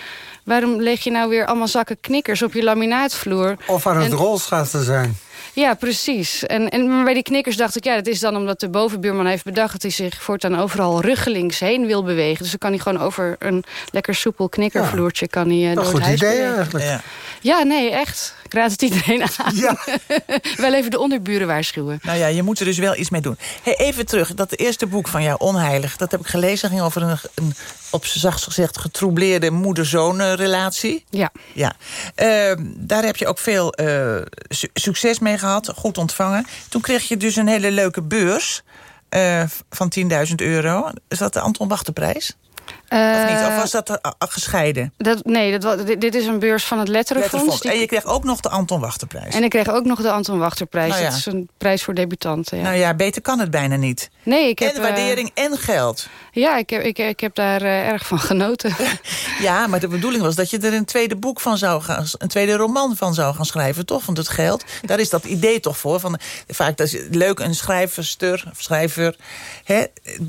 waarom leg je nou weer allemaal zakken knikkers op je laminaatvloer? Of aan het En- rolschaatsen zijn. Ja, precies. En, en maar bij die knikkers dacht ik, ja, dat is dan omdat de bovenbuurman heeft bedacht... dat hij zich voortaan overal ruggelings heen wil bewegen. Dus dan kan hij gewoon over een lekker soepel knikkervloertje... kan hij, eh, Een door het goed huis idee bewegen. eigenlijk. Ja. Ja, nee, echt. Ik raad het iedereen aan. Wel even de onderburen waarschuwen. Nou ja, je moet er dus wel iets mee doen. Hey, even terug, dat eerste boek van jou, Onheilig... dat heb ik gelezen, ging over een, een op z'n zachtst gezegd... getroubleerde moeder-zoon relatie. Ja. Ja. Ehm, daar heb je ook veel eh, su- succes mee gehad, goed ontvangen. Toen kreeg je dus een hele leuke beurs eh, van 10.000 euro. Is dat de Anton Wachterprijs? Of niet? Of Eh, was dat eh, gescheiden? Dat, nee, dat, dit, is een beurs van het Letterenfonds. En je kreeg ook nog de Anton Wachterprijs. En ik kreeg ook nog de Anton Wachterprijs. Nou ja. Dat is een prijs voor debutanten. Ja. Nou ja, beter kan het bijna niet. nee, ik heb, en eh, waardering en geld. ja, ik heb, ik, ik heb daar eh, erg van genoten. Ja, maar de bedoeling was dat je er een tweede boek van zou gaan... een tweede roman van zou gaan schrijven, toch? Want het geld, daar is dat idee toch voor. Van, vaak dat is leuk, een schrijverster, schrijver... Hè,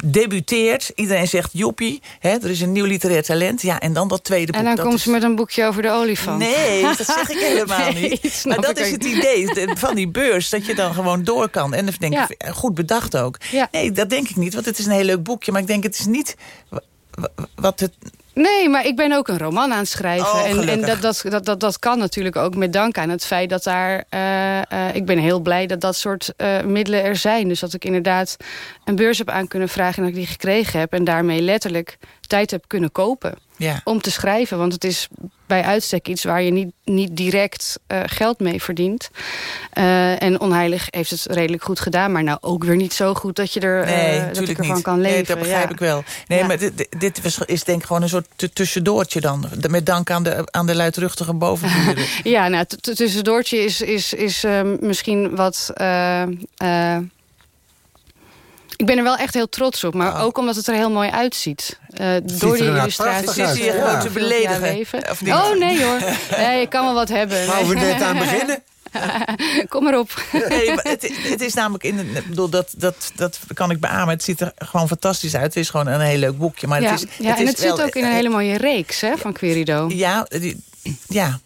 debuteert, iedereen zegt joepie... Hè, er is een nieuw literair talent. Ja, en dan dat tweede boek. en dan dat komt is- ze met een boekje over de olifant. Nee, dat zeg ik helemaal Nee, niet. Maar dat is het idee de- van die beurs. Dat je dan gewoon door kan. En dan denk ik, goed bedacht ook. Nee, dat denk ik niet. Want het is een heel leuk boekje. Maar ik denk, het is niet wa- wa- wat het... Nee, maar ik ben ook een roman aan het schrijven. Oh, en en dat, dat, dat, dat, dat kan natuurlijk ook met dank aan het feit dat daar... eh, eh, ik ben heel blij dat dat soort eh, middelen er zijn. Dus dat ik inderdaad een beurs heb aan kunnen vragen... en dat ik die gekregen heb. En daarmee letterlijk tijd heb kunnen kopen. Ja. Om te schrijven. Want het is bij uitstek iets waar je niet, niet direct eh, geld mee verdient. Eh, en Onheilig heeft het redelijk goed gedaan. Maar nou ook weer niet zo goed dat je er eh, Nee, dat ik natuurlijk ervan niet. kan leven. Nee, dat begrijp ja. ik wel. Nee, Ja. maar dit, dit- is denk ik gewoon een soort tu- tussendoortje dan. Met dank aan de, aan de luidruchtige bovenburen. Ja, nou, tussendoortje is, is, is eh, misschien wat... eh, eh, ik ben er wel echt heel trots op, maar ook omdat het er heel mooi uitziet. Eh, door die illustraties. Zit je hier gewoon te beledigen? Of niet? Oh, nee hoor. Nee, ik kan wel wat hebben. Wou we net aan beginnen? Kom maar op. Nee, maar het, het is namelijk... In, ik bedoel, dat, dat, dat kan ik beamen. Het ziet er gewoon fantastisch uit. Het is gewoon een heel leuk boekje. Maar ja, het is, ja, het en is het wel- zit ook in een hele mooie reeks hè, van Querido. Ja, die, ja,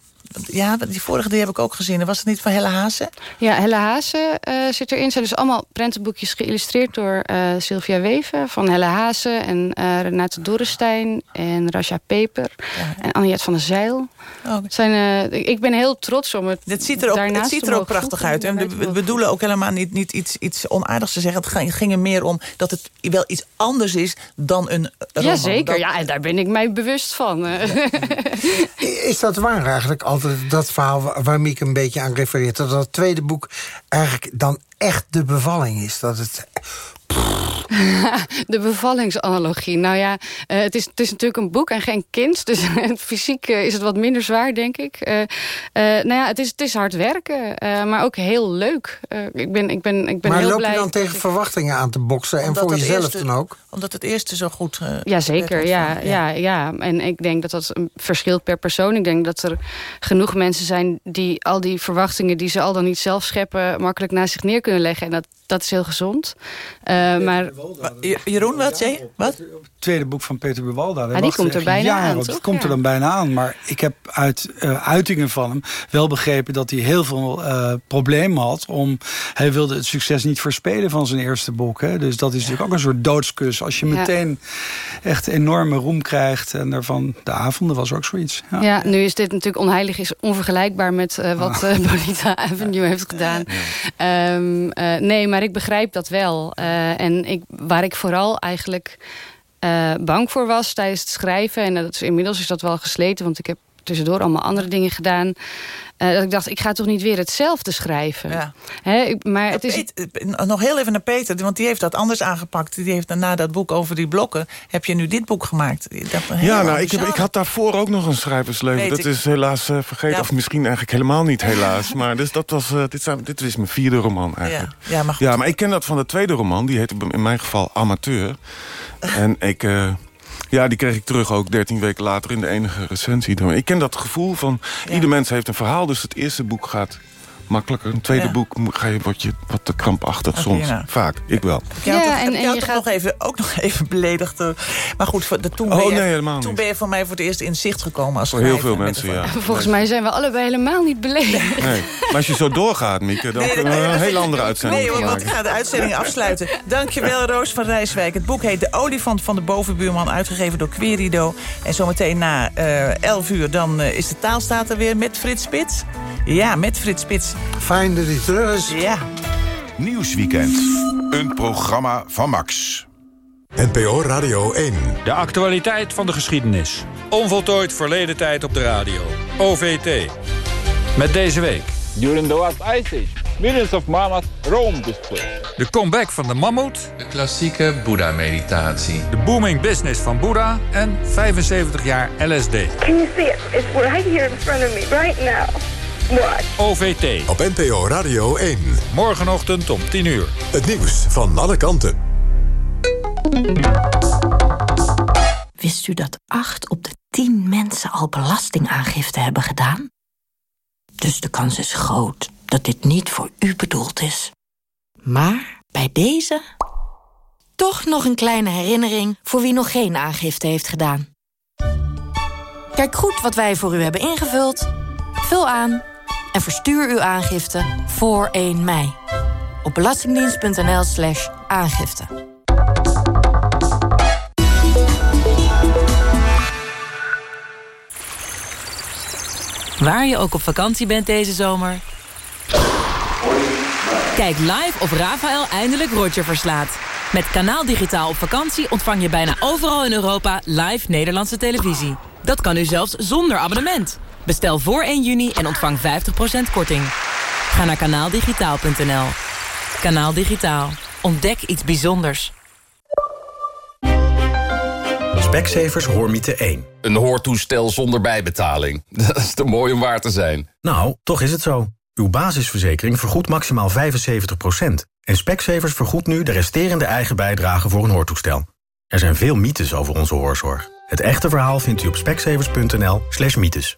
ja, die vorige die heb ik ook gezien. Was het niet van Helle Haase? Ja, Helle Haase eh, zit erin. Het zijn dus allemaal prentenboekjes geïllustreerd door eh, Sylvia Weven... van Helle Haase en eh, Renate Dorrestein en Rasha Peper... en Anniette van der Zeil. Het zijn, eh, ik ben heel trots om het Het ziet er ook, het ziet er ook prachtig uit. En we, we bedoelen ook helemaal niet, niet iets, iets onaardigs te zeggen. Het ging, ging er meer om dat het wel iets anders is dan een roman. Jazeker, Dat- ja, en daar ben ik mij bewust van. Is dat waar eigenlijk? Dat verhaal waar- Mieke een beetje aan refereert. Dat dat tweede boek eigenlijk dan echt de bevalling is. Dat het... De bevallingsanalogie. Nou ja, eh, het, is, het is natuurlijk een boek en geen kind. Dus fysiek eh, is het wat minder zwaar, denk ik. Eh, eh, nou ja, het is, het is hard werken. eh, maar ook heel leuk. Eh, ik ben, ik ben, ik ben maar heel loop blij. je dan tegen verwachtingen aan te boksen? En voor jezelf eerste- dan ook? Omdat het eerste zo goed... eh, Jazeker, werd ja, ja, ja. En ik denk dat dat een verschilt per persoon. Ik denk dat er genoeg mensen zijn die al die verwachtingen... die ze al dan niet zelf scheppen, makkelijk naast zich neer kunnen leggen. En dat, dat is heel gezond. Eh, maar Jeroen, wat zei je? Wat? Het tweede boek van Peter Buwalda. daar die komt er bijna aan, op. toch? Het komt er dan bijna aan. Maar ik heb uit eh, uitingen van hem wel begrepen... dat hij heel veel eh, problemen had. Om, hij wilde het succes niet verspelen van zijn eerste boek. Hè. Dus dat is natuurlijk ook een soort doodskus. Als je Ja. meteen echt enorme roem krijgt. En daarvan, de avonden was ook zoiets. Ja. Ja, nu is dit natuurlijk onheilig, is onvergelijkbaar met eh, wat Ah. eh, Bonita Avenue heeft gedaan. Ehm, eh, nee, maar ik begrijp dat wel. Eh, en ik, waar ik vooral eigenlijk eh, bang voor was tijdens het schrijven, en dat is, inmiddels is dat wel gesleten, want ik heb tussendoor allemaal andere dingen gedaan. Eh, dat ik dacht, ik ga toch niet weer hetzelfde schrijven. Ja. Hè, ik- maar het is. Peter- eh, nog heel even naar Peter, want die heeft dat anders aangepakt. Die heeft na dat boek over die blokken, heb je nu dit boek gemaakt. Ja, nou, ik, heb, ik had daarvoor ook nog een schrijversleven. Weet dat ik. is helaas eh, vergeten. Ja. Of misschien eigenlijk helemaal niet helaas. maar dus dat was, eh, dit, zijn, dit is mijn vierde roman eigenlijk. Ja, ja, maar goed. Ja, maar ik ken dat van de tweede roman. Die heette in mijn geval Amateur. en ik... ja, die kreeg ik terug ook 13 weken later in de enige recensie. Ik ken dat gevoel van... Ieder mens heeft een verhaal, dus het eerste boek gaat makkelijker. Een tweede Ja. boek ga je, word je wat te krampachtig Oké, soms. Vaak, ik wel. Ja, en- je gaat- nog even, ook nog even beledigd. door- Maar goed, voor de, toen, Oh, ben je, nee, helemaal toen niet. ben je voor mij voor het eerst in zicht gekomen. Als Voor heel veel mensen, ja. Volgens mij zijn we allebei helemaal niet beledigd. Nee. Maar als je zo doorgaat, Mieke, dan kunnen we een hele andere uitzending Nee, want ik ga de uitzending afsluiten. Dankjewel, Roos van Rijswijk. Het boek heet De Olifant van de Bovenbuurman, uitgegeven door Querido. En zometeen na eh 11 uur dan eh, is de taalstaat er weer met Frits Spits. Ja, met Frits Spits. Fijn dat hij terug is. Ja. Nieuwsweekend. Een programma van Max. NPO Radio 1. De actualiteit van de geschiedenis. Onvoltooid verleden tijd op de radio. OVT. Met deze week. During the last ice age, millions of mammoths roamed this place. De comeback van de mammoet. De klassieke Boeddha-meditatie. De booming business van Boeddha. En 75 jaar LSD. Can you see it? It's right here in front of me, right now. OVT. Op NPO Radio 1. Morgenochtend om 10 uur. Het nieuws van alle kanten. Wist u dat 8 op de 10 mensen al belastingaangifte hebben gedaan? Dus de kans is groot dat dit niet voor u bedoeld is. Maar bij deze toch nog een kleine herinnering voor wie nog geen aangifte heeft gedaan. Kijk goed wat wij voor u hebben ingevuld. Vul aan en verstuur uw aangifte voor 1 mei. Op belastingdienst.nl slash aangifte. Waar je ook op vakantie bent deze zomer. Kijk live of Rafael eindelijk Roger verslaat. Met Kanaal Digitaal op vakantie ontvang je bijna overal in Europa live Nederlandse televisie. Dat kan nu zelfs zonder abonnement. Bestel voor 1 juni en ontvang 50% korting. Ga naar kanaaldigitaal.nl. Kanaal Digitaal. Ontdek iets bijzonders. Specsavers Hoormiete 1. Een hoortoestel zonder bijbetaling. Dat is te mooi om waar te zijn. Nou, toch is het zo. Uw basisverzekering vergoedt maximaal 75%. En Specsavers vergoedt nu de resterende eigen bijdrage voor een hoortoestel. Er zijn veel mythes over onze hoorzorg. Het echte verhaal vindt u op specsavers.nl slash mythes.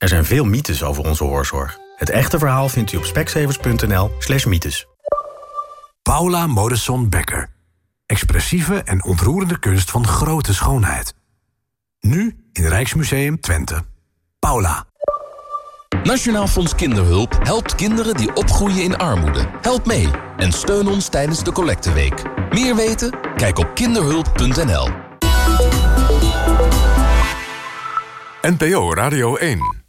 Er zijn veel mythes over onze hoorzorg. Het echte verhaal vindt u op specsavers.nl slash mythes. Paula Modesson Becker. Expressieve en ontroerende kunst van grote schoonheid. Nu in Rijksmuseum Twente. Paula. Nationaal Fonds Kinderhulp helpt kinderen die opgroeien in armoede. Help mee en steun ons tijdens de collecteweek. Meer weten? Kijk op kinderhulp.nl. NPO Radio 1.